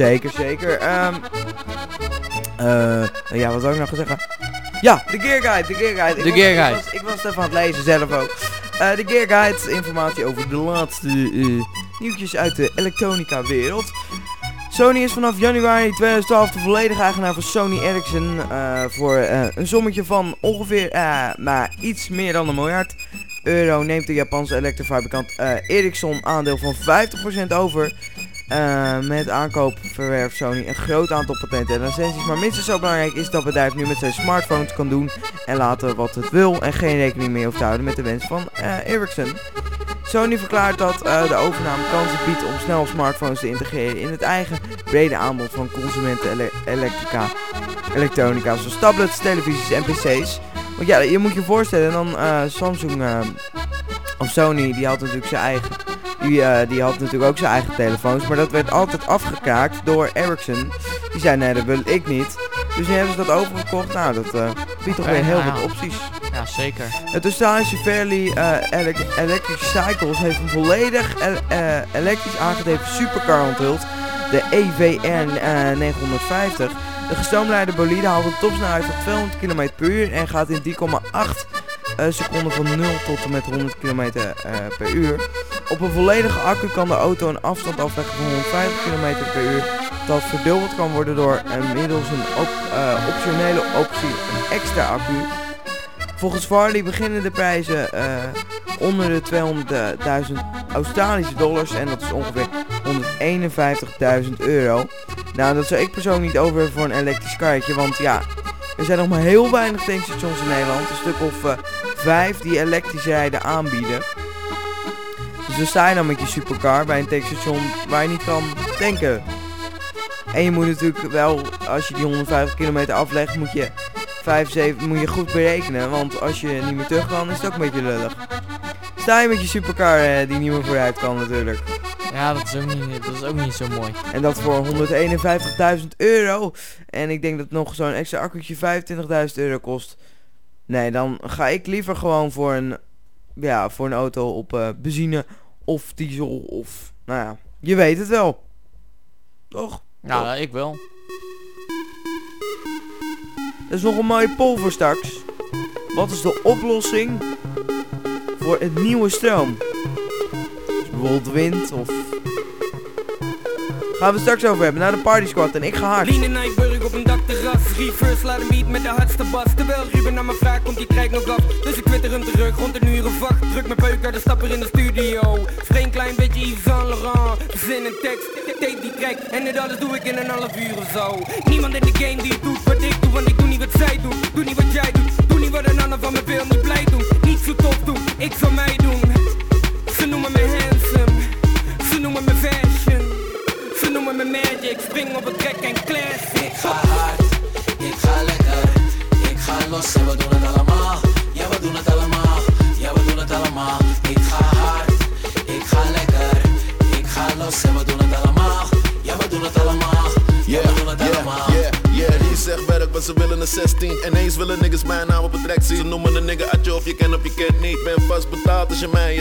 Zeker, zeker. Ehm eh, ja, wat wil ik nog zeggen? Ja, de Gear Guide, de Gear Guide. Ik De Gear ik Guide. was- Ik was, het even aan het lezen zelf ook. Eh, de Gear Guide, informatie over de laatste eh, nieuwtjes uit de elektronica wereld. Sony is vanaf januari 2012 de volledige eigenaar van Sony Ericsson voor een sommetje van ongeveer maar iets meer dan een miljard euro neemt de Japanse elektrofabrikant Ericsson aandeel van 50% over. Eh, met aankoop verwerft Sony een groot aantal patenten en licenties, maar minstens zo belangrijk is dat het bedrijf nu met zijn smartphones kan doen en laten wat het wil en geen rekening meer hoeft te houden met de wens van eh, Ericsson. Sony verklaart dat eh, de overname kansen biedt om snel smartphones te integreren in het eigen brede aanbod van consumenten ele- elektrica, elektronica, zoals tablets, televisies en pc's. Want ja, je moet je voorstellen, dan Samsung of Sony, die had natuurlijk zijn eigen, die, eh, die had natuurlijk ook zijn eigen telefoons, maar dat werd altijd afgekaakt door Ericsson. Die zei nee, dat wil ik niet. Dus nu hebben ze dat overgekocht. Nou, dat eh, biedt toch weer heel nou wat ja. opties. Ja, zeker. Het Australische Fairly Elec- Electric Cycles heeft een volledig el- elektrisch aangedreven supercar onthuld. De E EVR eh, 950. De gestroomlijnde bolide haalt een topsnelheid van 200 km per uur en gaat in 3,8 eh, seconden van 0 tot en met 100 km per uur. Op een volledige accu kan de auto een afstand afleggen van 150 km per uur. Dat verdubbeld kan worden door middels een eh, optionele optie een extra accu. Volgens Farley beginnen de prijzen eh, onder de 200.000 Australische dollars en dat is ongeveer 151.000 euro. Nou, dat zou ik persoonlijk niet over voor een elektrisch karretje, want ja, er zijn nog maar heel weinig tankstations in Nederland. Een stuk of eh, vijf die elektrisch rijden aanbieden. Dus dan sta je dan met je supercar bij een tankstation waar je niet kan tanken. En je moet natuurlijk wel, als je die 150 kilometer aflegt, moet je 5, 7, moet je goed berekenen. Want als je niet meer terug kan, is het ook een beetje lullig. sta je met je supercar eh, die niet meer vooruit kan natuurlijk. Ja, dat is ook niet, dat is ook niet zo mooi. En dat voor 151.000 euro. En ik denk dat nog zo'n extra accu'tje 25.000 euro kost. Nee, dan ga ik liever gewoon voor een, ja, voor een auto op eh, benzine of diesel of, nou ja, je weet het wel. Toch? Ja, ik wel. Dat is nog een mooie poll voor straks. Wat is de oplossing voor het nieuwe stroom? Dus bijvoorbeeld wind of... Gaan we het straks over hebben, naar de party squad en ik ga hard. Op een dakterras Reverse laat een beat met de hardste bas. Terwijl Ruben naar me vraagt komt die track nog af Dus ik twitter hem terug rond een uur of Druk mijn peuk uit de stapper in de studio. Vreemd klein beetje Yves Saint Laurent. Zin en tekst, tape die track En dit alles doe ik in een half uur of zo. Niemand in de game die doet wat ik doe Want ik doe niet wat zij doen. Doe niet wat jij doet. Doe niet wat een ander van me wil Niet blij doen. Niet zo tof doen Ik zal mij doen. Ze noemen me handsome. Ze noemen me fashion ze noemen me magic, spring op het track en classic Ik ga hard, ik ga lekker, ik ga los en we doen het allemaal. Ja, we doen het allemaal, ja, we doen het allemaal. Ik ga hard, ik ga lekker, ik ga los en we doen het allemaal. Ja, we doen het allemaal, ja, we doen het allemaal. Yeah, yeah, die zegt maar ze willen een 16. Ineens willen niggas mijn naam op het rek zien. Ze noemen een nigga uit je of je kent of je kent niet. Ben vast betaald als je mij je.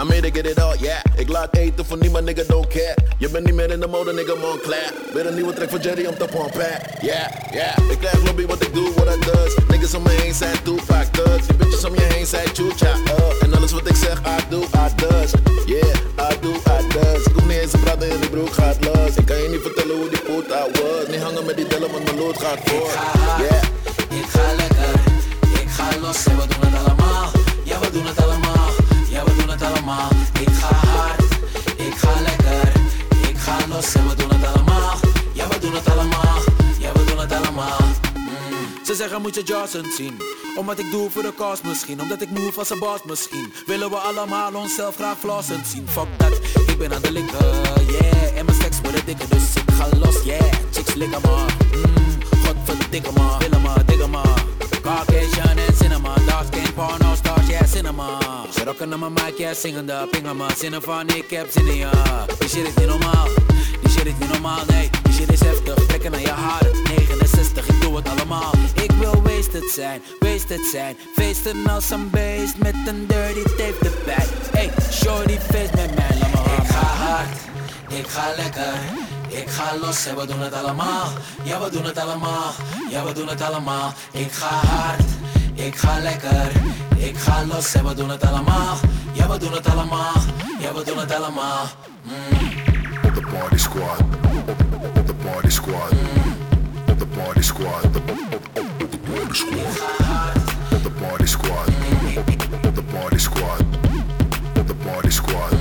I made it get it all, yeah. Ik laat eten voor niemand, nigga, don't care. Je bent niet meer in de mode, nigga, Montclair. Weer een nieuwe track voor Jerry om te pompen. Yeah, yeah. Ik krijg lobby wat ik doe, wat ik does. Niggas om me heen zijn Tupac thugs. Die bitches om je heen zijn Chucha up. En alles wat ik zeg, I do, I does. Yeah, I do, I does. Ik hoef niet eens te praten en die broek gaat los. Ik kan je niet vertellen hoe die poot out was. Niet hangen met die dellen, want mijn lood gaat voor. Ik ga lekker, ik ga los. En we doen het allemaal. Ja, we doen het allemaal, ja, we doen het allemaal. Ik ga hard, ik ga lekker, ik ga los. En we doen het allemaal. Ja, we doen het allemaal, ja, we doen het allemaal. Ze zeggen moet je Johnson zien? Omdat ik doe voor de kast misschien. Omdat ik move als een boss misschien. Willen we allemaal onszelf graag flossend zien? Fuck dat, ik ben aan de linker, yeah. En mijn stacks worden dikker, dus ik ga los, yeah. Chicks likken me, mm, me, diggen me Caucasian en cinema Dark skin, porno stars, yeah, cinema. Ze rocken aan mijn mic, yeah, zingende Pingen me, zinnen van ik heb zin in ja Die shit is niet normaal, die shit is niet normaal, nee. Die shit is heftig, trekken naar je haren 69, ik doe het allemaal. Ik wil wasted zijn, wasted zijn. Feesten als een beest met een dirty tape erbij. Hey, shorty feest met mij, laat me Ik ga hard, ik ga lekker, ik ga los en we doen het allemaal. Ja, we doen het allemaal, ja, we doen het allemaal. Ik ga hard, ik ga lekker, ik ga los en we doen het allemaal. Ja, we doen het allemaal, ja, we doen het allemaal. Op de party squad. Op de party squad. Op de party squad. Op de party squad. Op de party squad. Op de party squad. Op de party squad.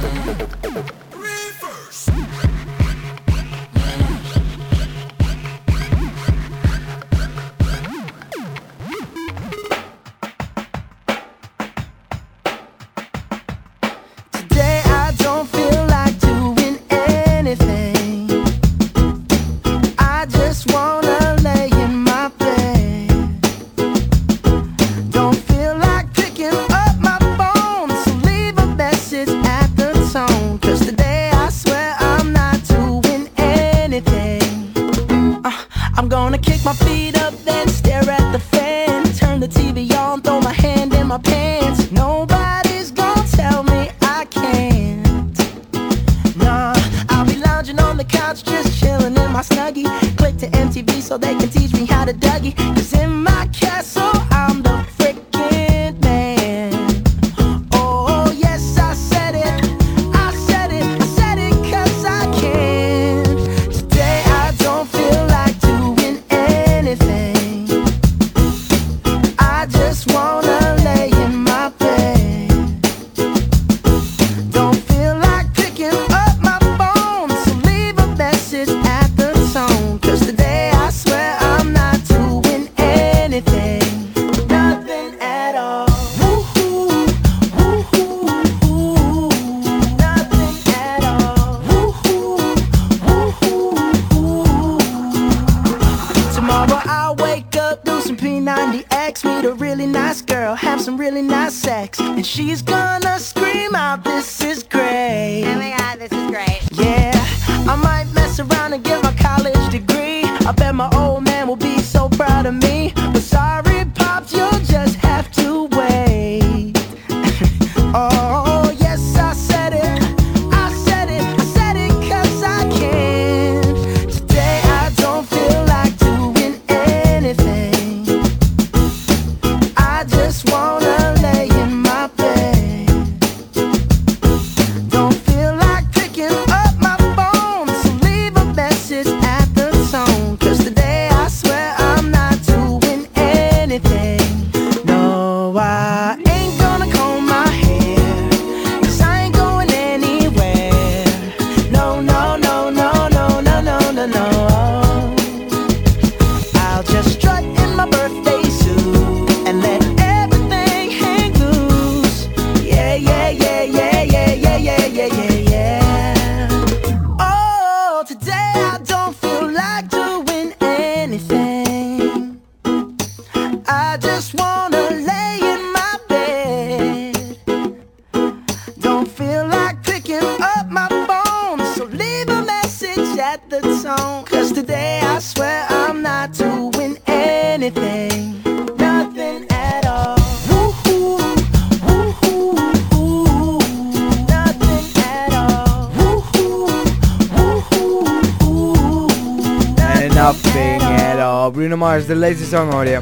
De laatste song hoorde.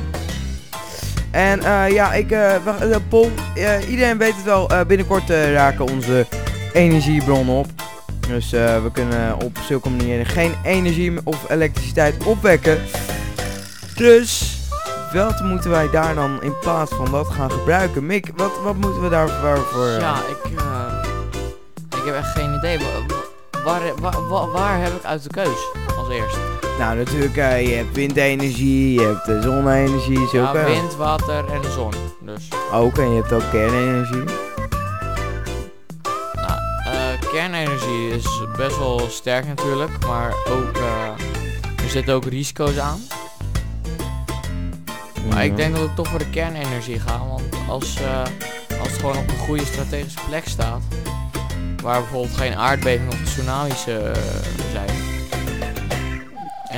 En eh, ja, ik, eh, Paul, eh, iedereen weet het wel, eh, binnenkort eh, raken onze energiebronnen op. Dus we kunnen op zulke manieren geen energie of elektriciteit opwekken. Dus, wat moeten wij daar dan in plaats van dat gaan gebruiken? Mick, wat, wat moeten we daarvoor... voor, Ja, ik, ik heb echt geen idee. Wa- Waar, waar, waar, waar heb ik uit de keus als eerst? Nou, natuurlijk, eh, je hebt windenergie, je hebt uh, zonne-energie, Ja, zulke. wind, water en de zon. Dus, Ook, en je hebt ook kernenergie. nou, eh, kernenergie is best wel sterk natuurlijk, maar ook, eh, er zitten ook risico's aan. Maar ik Ja. denk dat ik toch voor de kernenergie ga, want als, als het gewoon op een goede strategische plek staat, waar bijvoorbeeld geen aardbeving of tsunamis eh, zijn,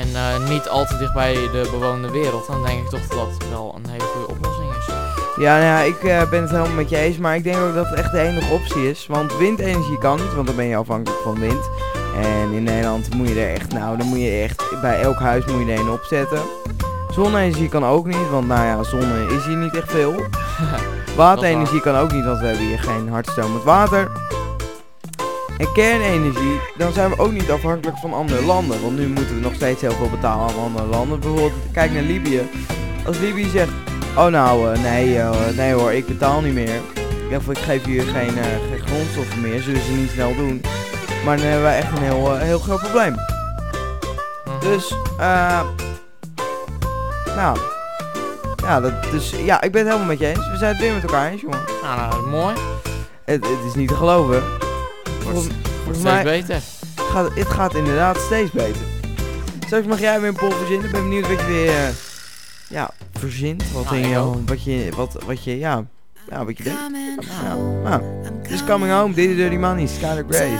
en eh, niet al te dicht bij de bewoonde wereld, dan denk ik toch dat dat wel een hele goede oplossing is. Ja, nou ja, ik eh, ben het helemaal met je eens, maar ik denk ook dat het echt de enige optie is. Want windenergie kan niet, want dan ben je afhankelijk van wind. En in Nederland moet je er echt, nou, dan moet je echt, bij elk huis moet je er een opzetten. Zonne-energie kan ook niet, want nou ja, zonne is hier niet echt veel. [laughs] Waterenergie kan ook niet, want we hebben hier geen hardstromend water. En kernenergie, dan zijn we ook niet afhankelijk van andere landen. Want nu moeten we nog steeds heel veel betalen aan andere landen. Bijvoorbeeld, kijk naar Libië. Als Libië zegt, oh nou, eh, nee, eh, nee hoor, ik betaal niet meer. Of ik geef hier geen, eh, geen grondstoffen meer, zullen ze niet snel doen. Maar dan hebben wij echt een heel, heel groot probleem. Dus, eh... nou... Ja, dat, dus, ja, ik ben het helemaal met je eens. We zijn het weer met elkaar eens, jongen. Nou, nou, dat is mooi. Het, het is niet te geloven. Wordt volgens steeds mij beter. Gaat, het gaat inderdaad steeds beter. Straks mag jij weer een poll verzinnen. Ik ben benieuwd wat je weer eh, ja, verzint. Wat, Nou, in ook. wat je, wat, wat je, ja, ja, wat je denkt. Ja, nou, This coming home, Diddy Dirty Money, Skylar Grey.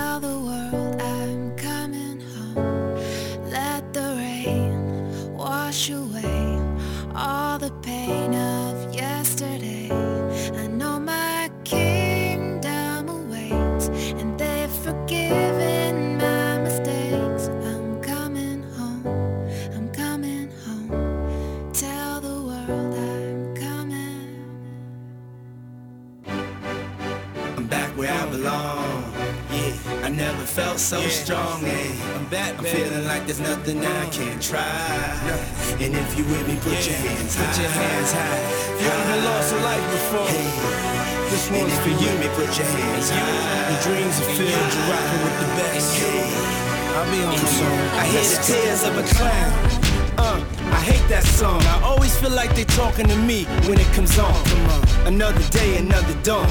Felt so strong. Yeah, I'm back. I'm feeling like there's nothing I can't try. And if you with me, put your hands high. Put your hands high. You ever lost a life before, this one's for you. Me, put your hands high. Your dreams are filled. You're rocking with the best. I'll be on the song. I hear the tears of a clown. Uh, I hate that song. I always feel like they're talking to me when it comes on. Another day, another dawn.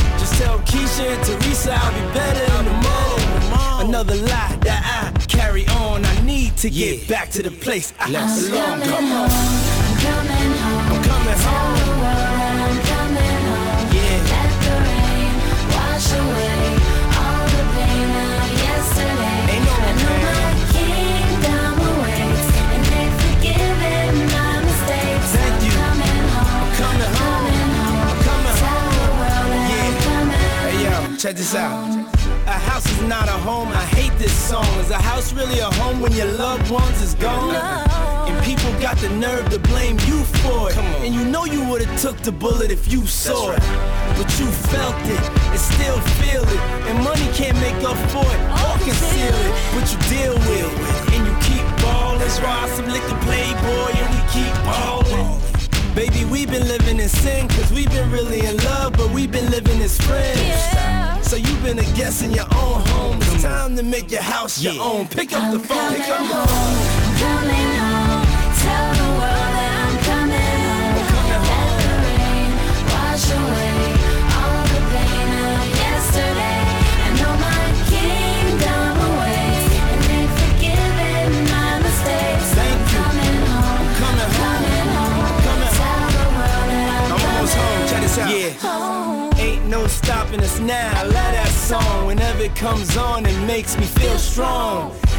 Tell Keisha and Teresa I'll be better in the morning. Another lie that I carry on. I need to get back to the place I I'm belong. coming Come on. home. I'm coming home. I'm coming home. Tell the world I'm coming home. Yeah. Check this out. A house is not a home. I hate this song. Is a house really a home when your loved ones is gone? And people got the nerve to blame you for it. And you know you would've took the bullet if you saw it. But you felt it and still feel it. And money can't make up for it or conceal it. But you deal with it. And you keep ballin'. Ride some liquor playboy and we keep ballin'. Baby, we've been living in sin Cause we've been really in love But we've been living as friends. So you've been a guest in your own home. It's time to make your house your own. Pick up the phone, pick up the phone. Coming home. Yeah. Ain't no stopping us now. I love that song. Whenever it comes on, it makes me feel strong.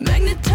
Magnet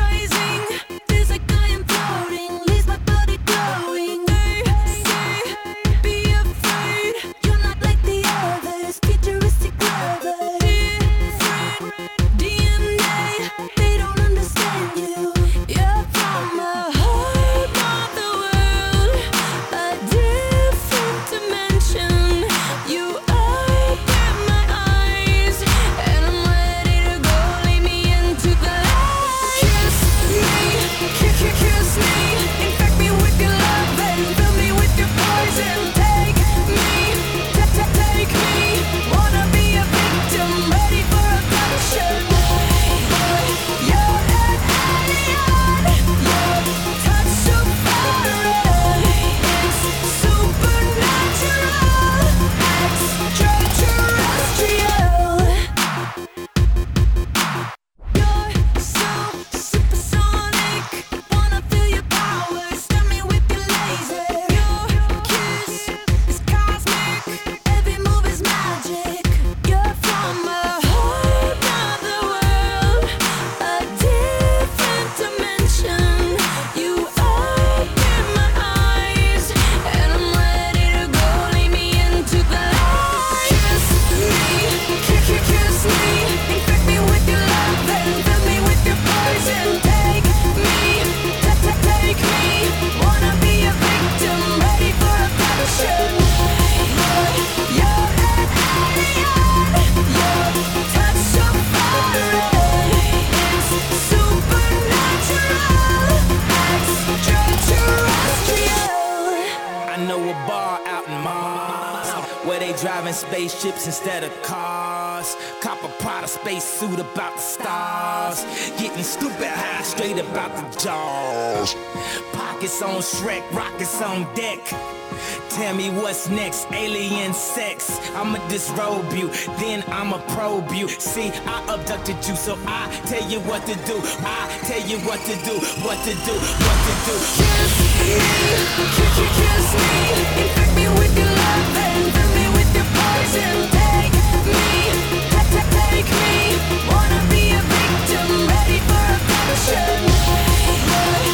jaws. Pockets on Shrek, rockets on deck. Tell me what's next, alien sex. I'ma disrobe you, then I'ma probe you. See, I abducted you, so I tell you what to do. I tell you what to do, what to do, what to do. Kiss me, kiss, kiss, kiss me. Infect me with your love and fill me with your poison. Take me, ta- ta- take me. Wanna be a victim, ready for abduction. Boy,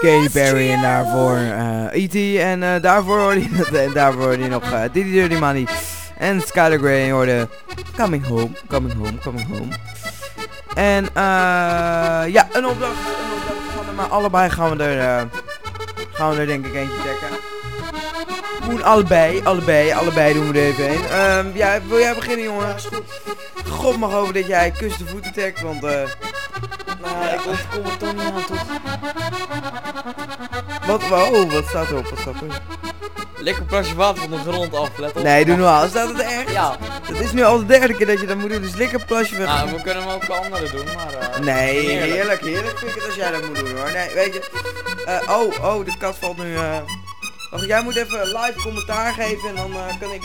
Katy Perry en daarvoor eh E.T. En eh, daarvoor hoorde je, en daarvoor hoorde je nog eh Diddy Dirty Money en Skylar Grey en hoorde Coming Home, Coming Home, Coming Home. En eh ja, een opdracht, een opdracht van hem, maar allebei gaan we er, eh, gaan we er denk ik eentje dekken. Moet allebei, allebei, allebei doen we er even een. Ehm, ja, wil jij beginnen jongen? God mag over dat jij kus de voeten trekt, want eh... Nou, ik kom er toch niet aan toe. Wat, wow, wat staat erop, wat staat erop? Lekker plasje water van de grond af, let op. Nee, doe normaal, staat het echt? Ja. Het is nu al de derde keer dat je dat moet doen, dus lekker plasje weg. Nou, we kunnen hem ook bij anderen doen, maar... eh, Nee, heerlijk. heerlijk, vind ik het als jij dat moet doen hoor. Nee, weet je. eh, oh, oh, de kat valt nu. eh Wacht, jij moet even live commentaar geven en dan kan ik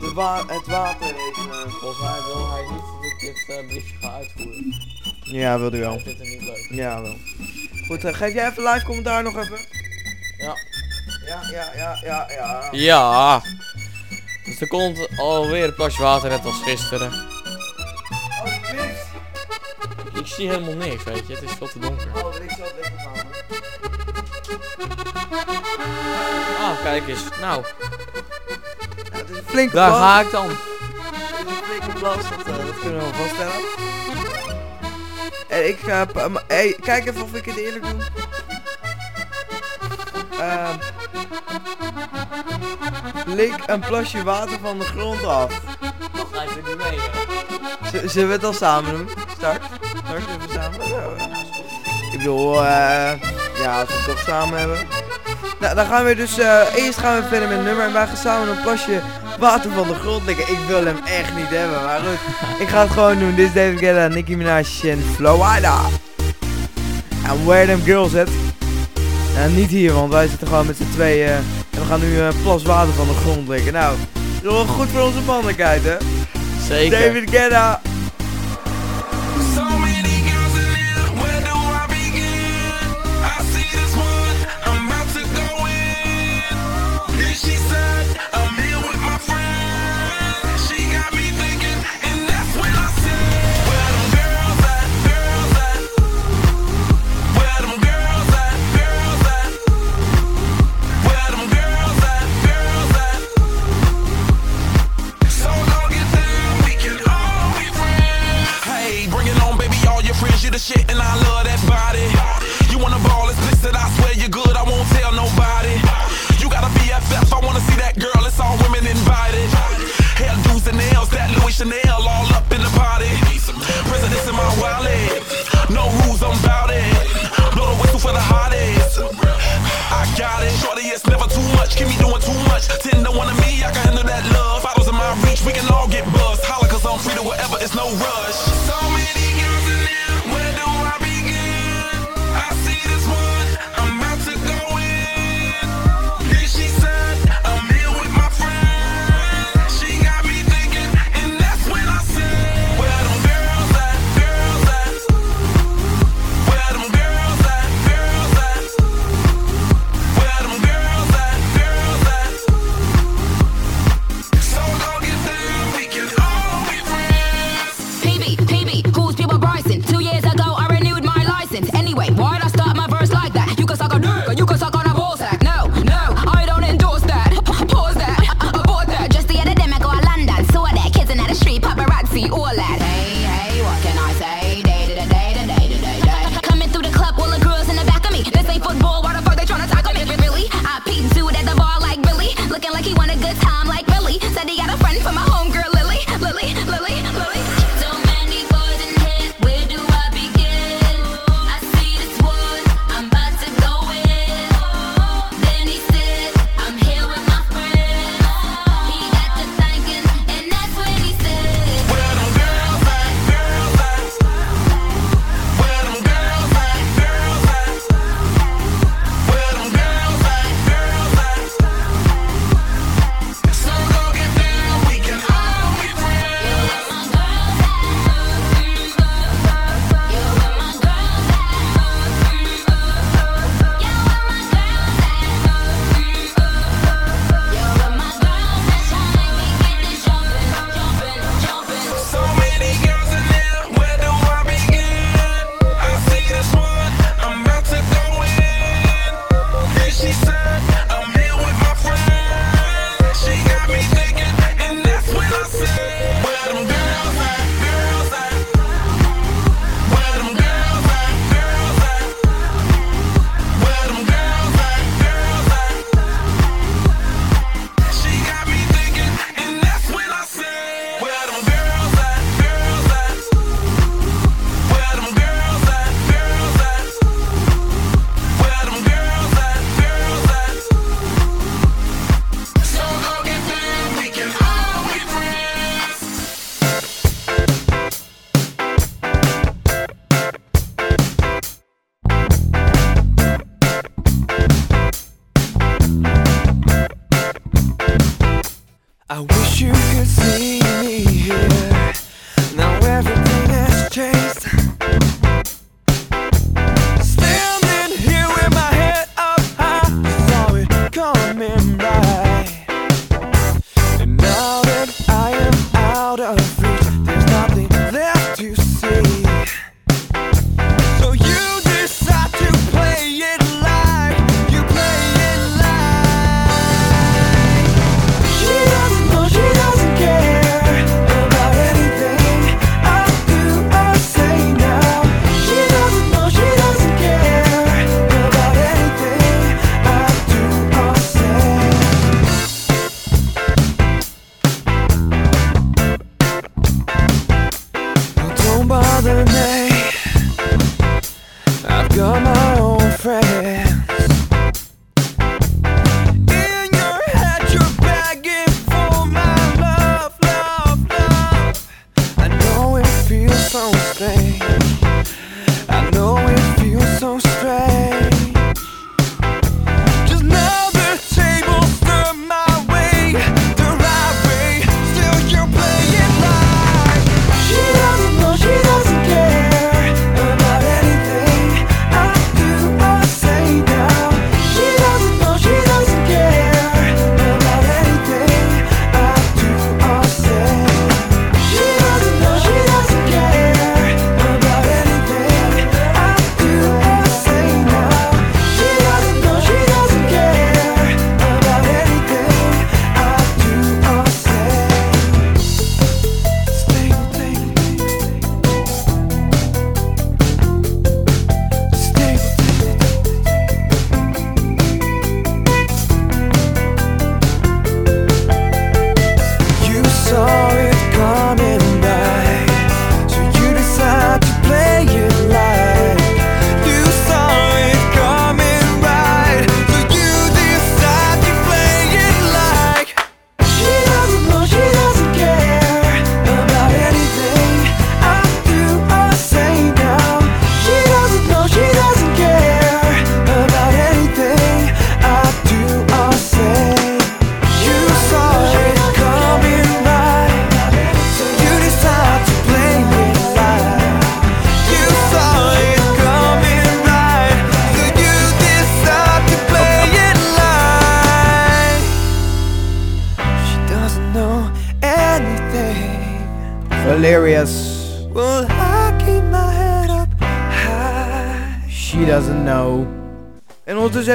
de wa het water even. Volgens mij wil hij niet dat ik dit briefje ga uitvoeren. Ja, wil u wel. Ik vind het niet leuk. Ja, wel. Goed, geef jij even live commentaar nog even? Ja. Ja, ja, ja, ja, ja. Ja. Dus er komt alweer een plasje water, net als gisteren. Ik zie helemaal niks, weet je. Het is veel te donker. Oh, ik zal het gaan. Ah, kijk eens. Nou, Het is een flinke daar ga ik dan. Het is een flinke plas, dat, eh, dat kunnen we wel vaststellen. [laughs] En ik ga... maar- Hey, kijk even of ik het eerlijk doe. Ehm Lik een plasje water van de grond af. Nog even niet mee, Zullen we het al samen doen? Start. Start even samen. Ja, Ik bedoel, eh ja, als we het toch samen hebben. Nou, dan gaan we dus, eh eerst gaan we verder met nummer en wij gaan samen een plasje water van de grond likken. Ik wil hem echt niet hebben, maar goed. Ik ga het gewoon doen. Dit is David Guetta, Nicki Minaj en Flowida. En where them girls at? Nou, niet hier, want wij zitten gewoon met z'n tweeën en we gaan nu een plas water van de grond likken. Nou, dat is wel goed voor onze mannelijkheid, hè? Zeker. David Guetta. much, keep me doing too much. Ten to one of me, I can handle that love. Bottles in my reach, we can all get buzzed. Holla, cause I'm free to whatever, it's no rush.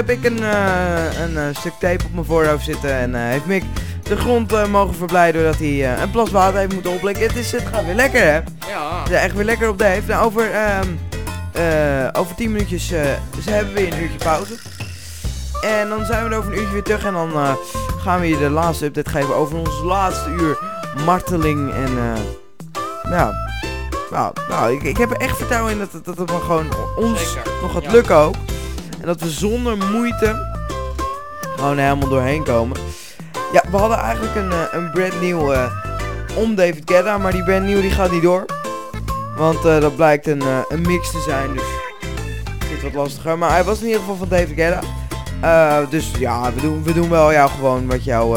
Heb ik een, eh, een eh, stuk tape op mijn voorhoofd zitten. En eh, heeft Mick de grond mogen verblijden doordat hij een plas water heeft moeten opblikken. Het, is, het gaat weer lekker hè? Ja. Het is echt weer lekker op de heeft. Nou, over, ehm, eh, over 10 minuutjes ze hebben we weer een uurtje pauze. En dan zijn we er over een uurtje weer terug. En dan gaan we je de laatste update geven over ons laatste uur marteling. En ja, nou, nou ik, ik heb er echt vertrouwen in dat, het- dat het maar gewoon ons Zeker, nog gaat ja. lukken ook. En dat we zonder moeite gewoon helemaal doorheen komen. Ja, we hadden eigenlijk een, eh, een brand nieuw eh, om David Guetta, maar die brand nieuw die gaat niet door. Want eh, dat blijkt een, een mix te zijn, dus dit wat lastiger. Maar hij was in ieder geval van David Guetta. Dus ja, we doen, we doen wel jou gewoon wat jouw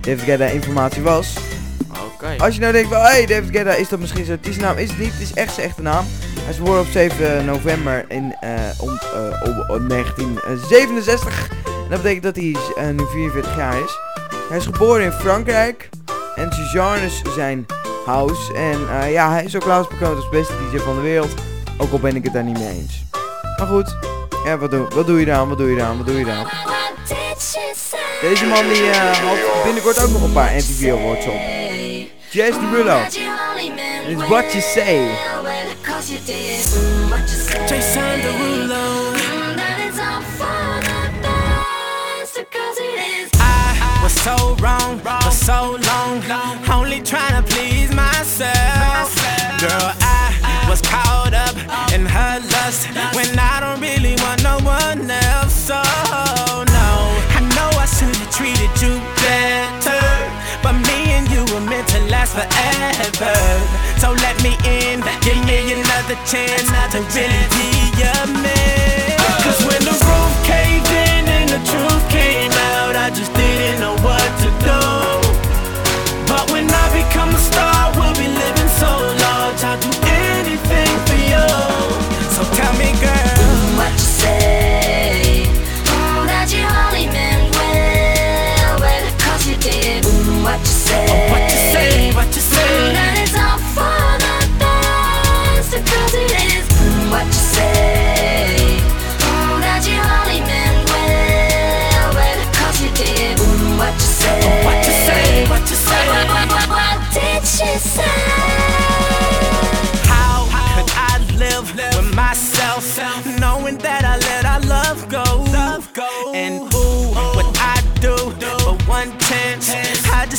David Guetta informatie was. Oké. Als je nou denkt van, hey, David Guetta, is dat misschien zijn artiestennaam? Is het niet, het is echt zijn echte naam. Hij is geboren op 7 november in, eh, om, eh, op 1967. En dat betekent dat hij eh, nu 44 jaar is. Hij is geboren in Frankrijk. En zijn genres zijn house. En eh, ja, hij is ook laatst bekend als beste DJ van de wereld. Ook al ben ik het daar niet mee eens. Maar goed, ja, wat, doe, wat doe je dan? Wat doe je dan? Wat doe je dan? Deze man die eh, had binnenkort ook nog een paar MTV Awards op. Jazz Derulo. It's what you say. Jason Derulo. I was so wrong for so long, only trying to please myself. Girl, I was caught up in her lust when I don't really want no one else. So no, I know I should have treated you better, but me and you were meant to last forever. So let me in, give me another chance to really be your man. Cause when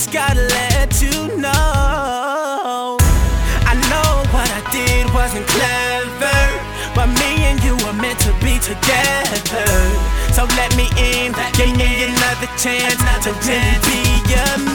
just gotta let you know. I know what I did wasn't clever, but me and you were meant to be together. So let me in, give me another chance to really be your man.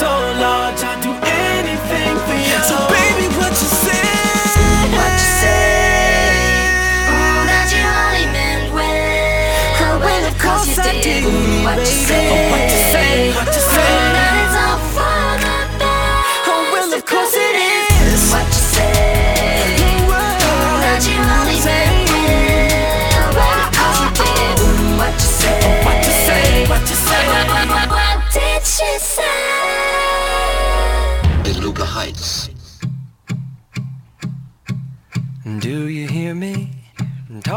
so large. I'll do anything for you. So baby, what you say? What you say? Mm, that you only meant well. Oh, well, of course you did. What you say? Oh, what you say?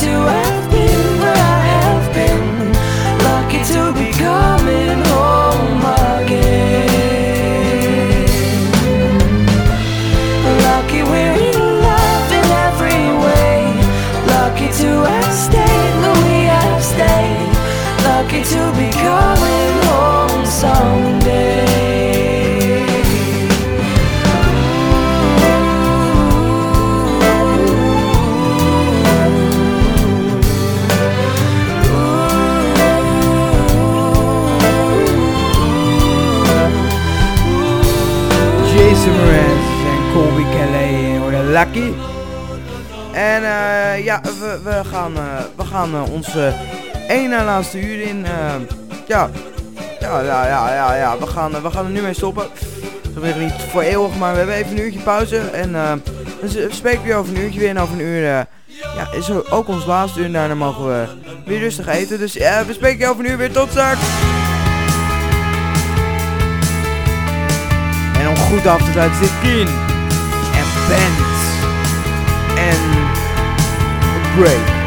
To have been where I have been. Lucky to be coming home again. Lucky we're in love in every way. Lucky to have stayed where we have stayed. Lucky to be coming home someday. We, we gaan, eh, we gaan eh, onze één na laatste uur in. eh, ja, ja, ja, ja, ja, ja. We, gaan, we gaan er nu mee stoppen. Dat ik niet voor eeuwig, maar we hebben even een uurtje pauze. En z- spreken we weer over een uurtje weer. En over een uur ja, is ook ons laatste uur. Daarna mogen we weer rustig eten. Dus ja, we spreken over een uur weer. Tot straks! En om goed af te sluiten zit Keen en Bent en Break.